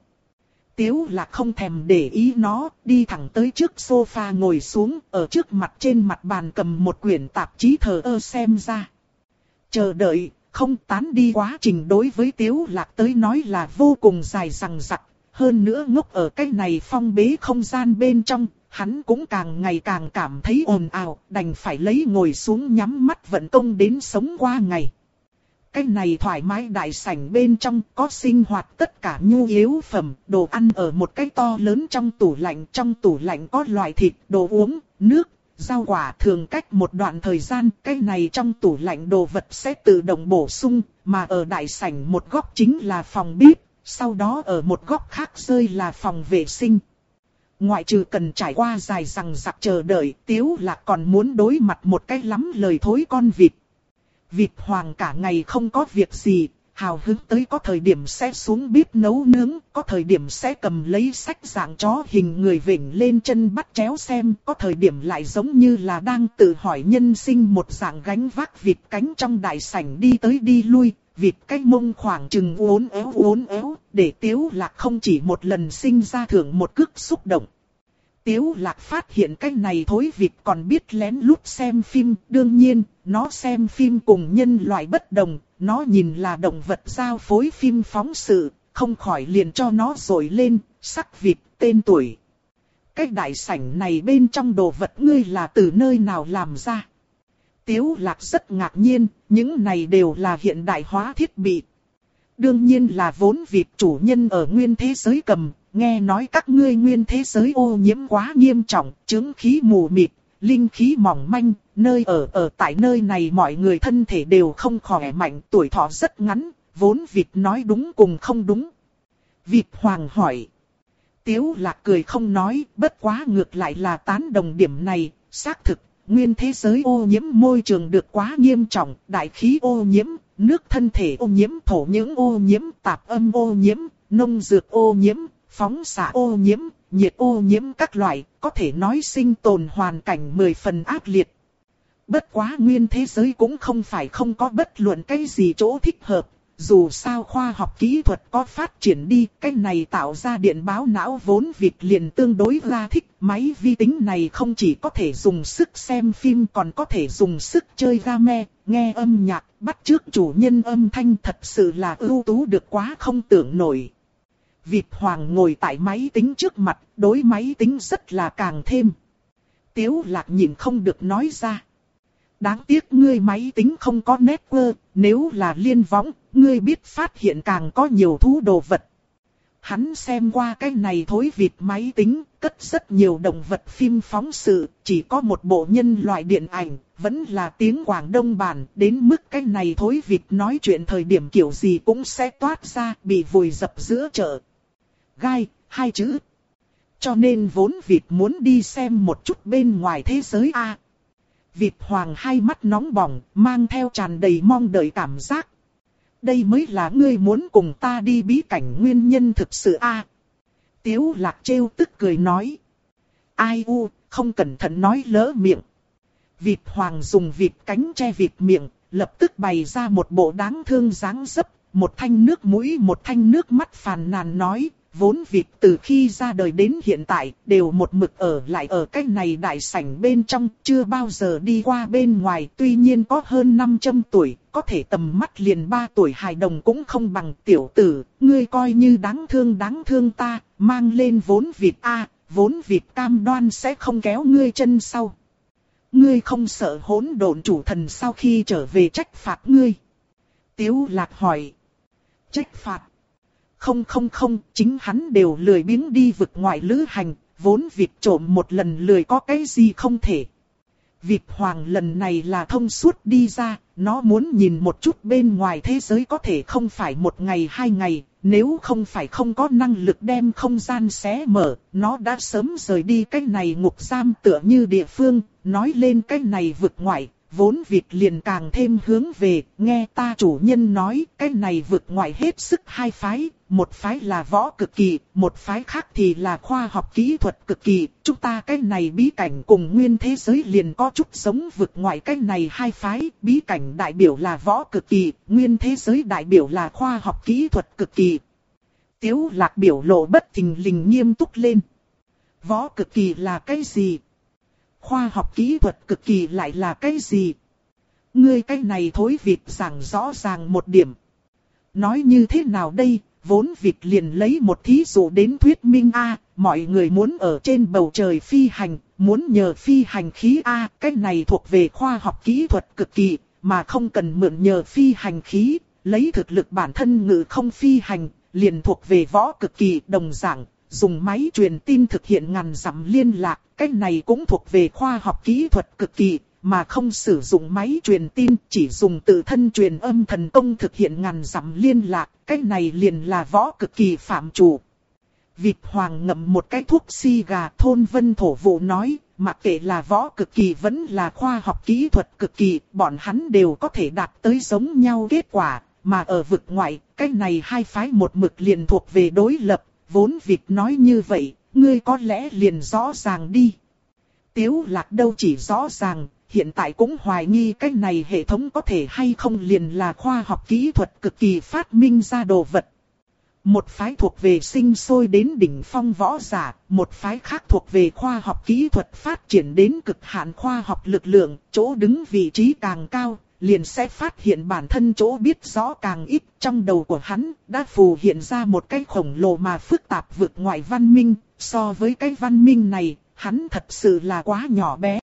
Tiếu là không thèm để ý nó, đi thẳng tới trước sofa ngồi xuống, ở trước mặt trên mặt bàn cầm một quyển tạp chí thờ ơ xem ra. Chờ đợi, không tán đi quá trình đối với Tiếu Lạc tới nói là vô cùng dài rằng rặc. Hơn nữa ngốc ở cái này phong bế không gian bên trong, hắn cũng càng ngày càng cảm thấy ồn ào, đành phải lấy ngồi xuống nhắm mắt vận công đến sống qua ngày. Cái này thoải mái đại sảnh bên trong có sinh hoạt tất cả nhu yếu phẩm, đồ ăn ở một cái to lớn trong tủ lạnh. Trong tủ lạnh có loại thịt, đồ uống, nước, rau quả thường cách một đoạn thời gian, cái này trong tủ lạnh đồ vật sẽ tự động bổ sung, mà ở đại sảnh một góc chính là phòng bếp, sau đó ở một góc khác rơi là phòng vệ sinh. Ngoại trừ cần trải qua dài rằng giặc chờ đợi, tiếu là còn muốn đối mặt một cái lắm lời thối con vịt. Vịt hoàng cả ngày không có việc gì, hào hứng tới có thời điểm sẽ xuống bếp nấu nướng, có thời điểm sẽ cầm lấy sách dạng chó hình người vỉnh lên chân bắt chéo xem, có thời điểm lại giống như là đang tự hỏi nhân sinh một dạng gánh vác vịt cánh trong đại sảnh đi tới đi lui, vịt cái mông khoảng chừng uốn éo uốn éo, để tiếu lạc không chỉ một lần sinh ra thưởng một cước xúc động. Tiếu lạc phát hiện cái này thối vịt còn biết lén lút xem phim, đương nhiên, nó xem phim cùng nhân loại bất đồng, nó nhìn là động vật giao phối phim phóng sự, không khỏi liền cho nó rồi lên, sắc vịt, tên tuổi. Cái đại sảnh này bên trong đồ vật ngươi là từ nơi nào làm ra? Tiếu lạc rất ngạc nhiên, những này đều là hiện đại hóa thiết bị. Đương nhiên là vốn việc chủ nhân ở nguyên thế giới cầm, nghe nói các ngươi nguyên thế giới ô nhiễm quá nghiêm trọng, chứng khí mù mịt, linh khí mỏng manh, nơi ở ở tại nơi này mọi người thân thể đều không khỏe mạnh, tuổi thọ rất ngắn, vốn vịt nói đúng cùng không đúng. vịt Hoàng hỏi. Tiếu lạc cười không nói, bất quá ngược lại là tán đồng điểm này, xác thực, nguyên thế giới ô nhiễm môi trường được quá nghiêm trọng, đại khí ô nhiễm, nước thân thể ô nhiễm, thổ những ô nhiễm, tạp âm ô nhiễm, nông dược ô nhiễm, phóng xạ ô nhiễm, nhiệt ô nhiễm các loại, có thể nói sinh tồn hoàn cảnh mười phần ác liệt. Bất quá nguyên thế giới cũng không phải không có bất luận cái gì chỗ thích hợp, dù sao khoa học kỹ thuật có phát triển đi, cái này tạo ra điện báo não vốn việc liền tương đối ra thích. Máy vi tính này không chỉ có thể dùng sức xem phim còn có thể dùng sức chơi game, nghe âm nhạc, bắt chước chủ nhân âm thanh thật sự là ưu tú được quá không tưởng nổi. Việt Hoàng ngồi tại máy tính trước mặt, đối máy tính rất là càng thêm. Tiếu lạc nhìn không được nói ra. Đáng tiếc ngươi máy tính không có network, nếu là liên võng, ngươi biết phát hiện càng có nhiều thú đồ vật. Hắn xem qua cái này thối vịt máy tính, cất rất nhiều động vật phim phóng sự, chỉ có một bộ nhân loại điện ảnh, vẫn là tiếng Quảng Đông bản, đến mức cái này thối vịt nói chuyện thời điểm kiểu gì cũng sẽ toát ra, bị vùi dập giữa chợ. Gai, hai chữ. Cho nên vốn vịt muốn đi xem một chút bên ngoài thế giới a. Vịt hoàng hai mắt nóng bỏng, mang theo tràn đầy mong đợi cảm giác. Đây mới là ngươi muốn cùng ta đi bí cảnh nguyên nhân thực sự a. Tiếu lạc trêu tức cười nói. Ai u, không cẩn thận nói lỡ miệng. Vịt hoàng dùng vịt cánh che vịt miệng, lập tức bày ra một bộ đáng thương dáng dấp, một thanh nước mũi một thanh nước mắt phàn nàn nói, vốn việc từ khi ra đời đến hiện tại đều một mực ở lại ở cái này đại sảnh bên trong, chưa bao giờ đi qua bên ngoài, tuy nhiên có hơn 500 tuổi, có thể tầm mắt liền 3 tuổi hài đồng cũng không bằng tiểu tử, ngươi coi như đáng thương đáng thương ta, mang lên vốn vịt A, vốn vịt cam đoan sẽ không kéo ngươi chân sau. Ngươi không sợ hỗn độn chủ thần sau khi trở về trách phạt ngươi. Tiếu lạc hỏi. Trách phạt. Không không không, chính hắn đều lười biếng đi vực ngoại lữ hành, vốn việc trộm một lần lười có cái gì không thể. Việc hoàng lần này là thông suốt đi ra, nó muốn nhìn một chút bên ngoài thế giới có thể không phải một ngày hai ngày, nếu không phải không có năng lực đem không gian xé mở, nó đã sớm rời đi cái này ngục giam tựa như địa phương, nói lên cái này vực ngoại, vốn việc liền càng thêm hướng về, nghe ta chủ nhân nói, cái này vượt ngoài hết sức hai phái, một phái là võ cực kỳ, một phái khác thì là khoa học kỹ thuật cực kỳ, chúng ta cái này bí cảnh cùng nguyên thế giới liền có chút giống vượt ngoài cái này hai phái, bí cảnh đại biểu là võ cực kỳ, nguyên thế giới đại biểu là khoa học kỹ thuật cực kỳ. Tiếu lạc biểu lộ bất thình lình nghiêm túc lên. Võ cực kỳ là cái gì? Khoa học kỹ thuật cực kỳ lại là cái gì? Ngươi cái này thối vịt giảng rõ ràng một điểm. Nói như thế nào đây, vốn vịt liền lấy một thí dụ đến thuyết minh A, mọi người muốn ở trên bầu trời phi hành, muốn nhờ phi hành khí A, cái này thuộc về khoa học kỹ thuật cực kỳ, mà không cần mượn nhờ phi hành khí, lấy thực lực bản thân ngự không phi hành, liền thuộc về võ cực kỳ đồng dạng, dùng máy truyền tin thực hiện ngàn dặm liên lạc, cách này cũng thuộc về khoa học kỹ thuật cực kỳ, mà không sử dụng máy truyền tin, chỉ dùng tự thân truyền âm thần công thực hiện ngàn dặm liên lạc, cách này liền là võ cực kỳ phạm chủ. Vịt hoàng ngậm một cái thuốc si gà thôn vân thổ vụ nói, mặc kệ là võ cực kỳ vẫn là khoa học kỹ thuật cực kỳ, bọn hắn đều có thể đạt tới giống nhau kết quả, mà ở vực ngoại, cách này hai phái một mực liền thuộc về đối lập, vốn việc nói như vậy, ngươi có lẽ liền rõ ràng đi. Tiếu lạc đâu chỉ rõ ràng, hiện tại cũng hoài nghi cái này hệ thống có thể hay không liền là khoa học kỹ thuật cực kỳ phát minh ra đồ vật. Một phái thuộc về sinh sôi đến đỉnh phong võ giả, một phái khác thuộc về khoa học kỹ thuật phát triển đến cực hạn khoa học lực lượng, chỗ đứng vị trí càng cao, liền sẽ phát hiện bản thân chỗ biết rõ càng ít trong đầu của hắn, đã phù hiện ra một cái khổng lồ mà phức tạp vượt ngoại văn minh, so với cái văn minh này, hắn thật sự là quá nhỏ bé.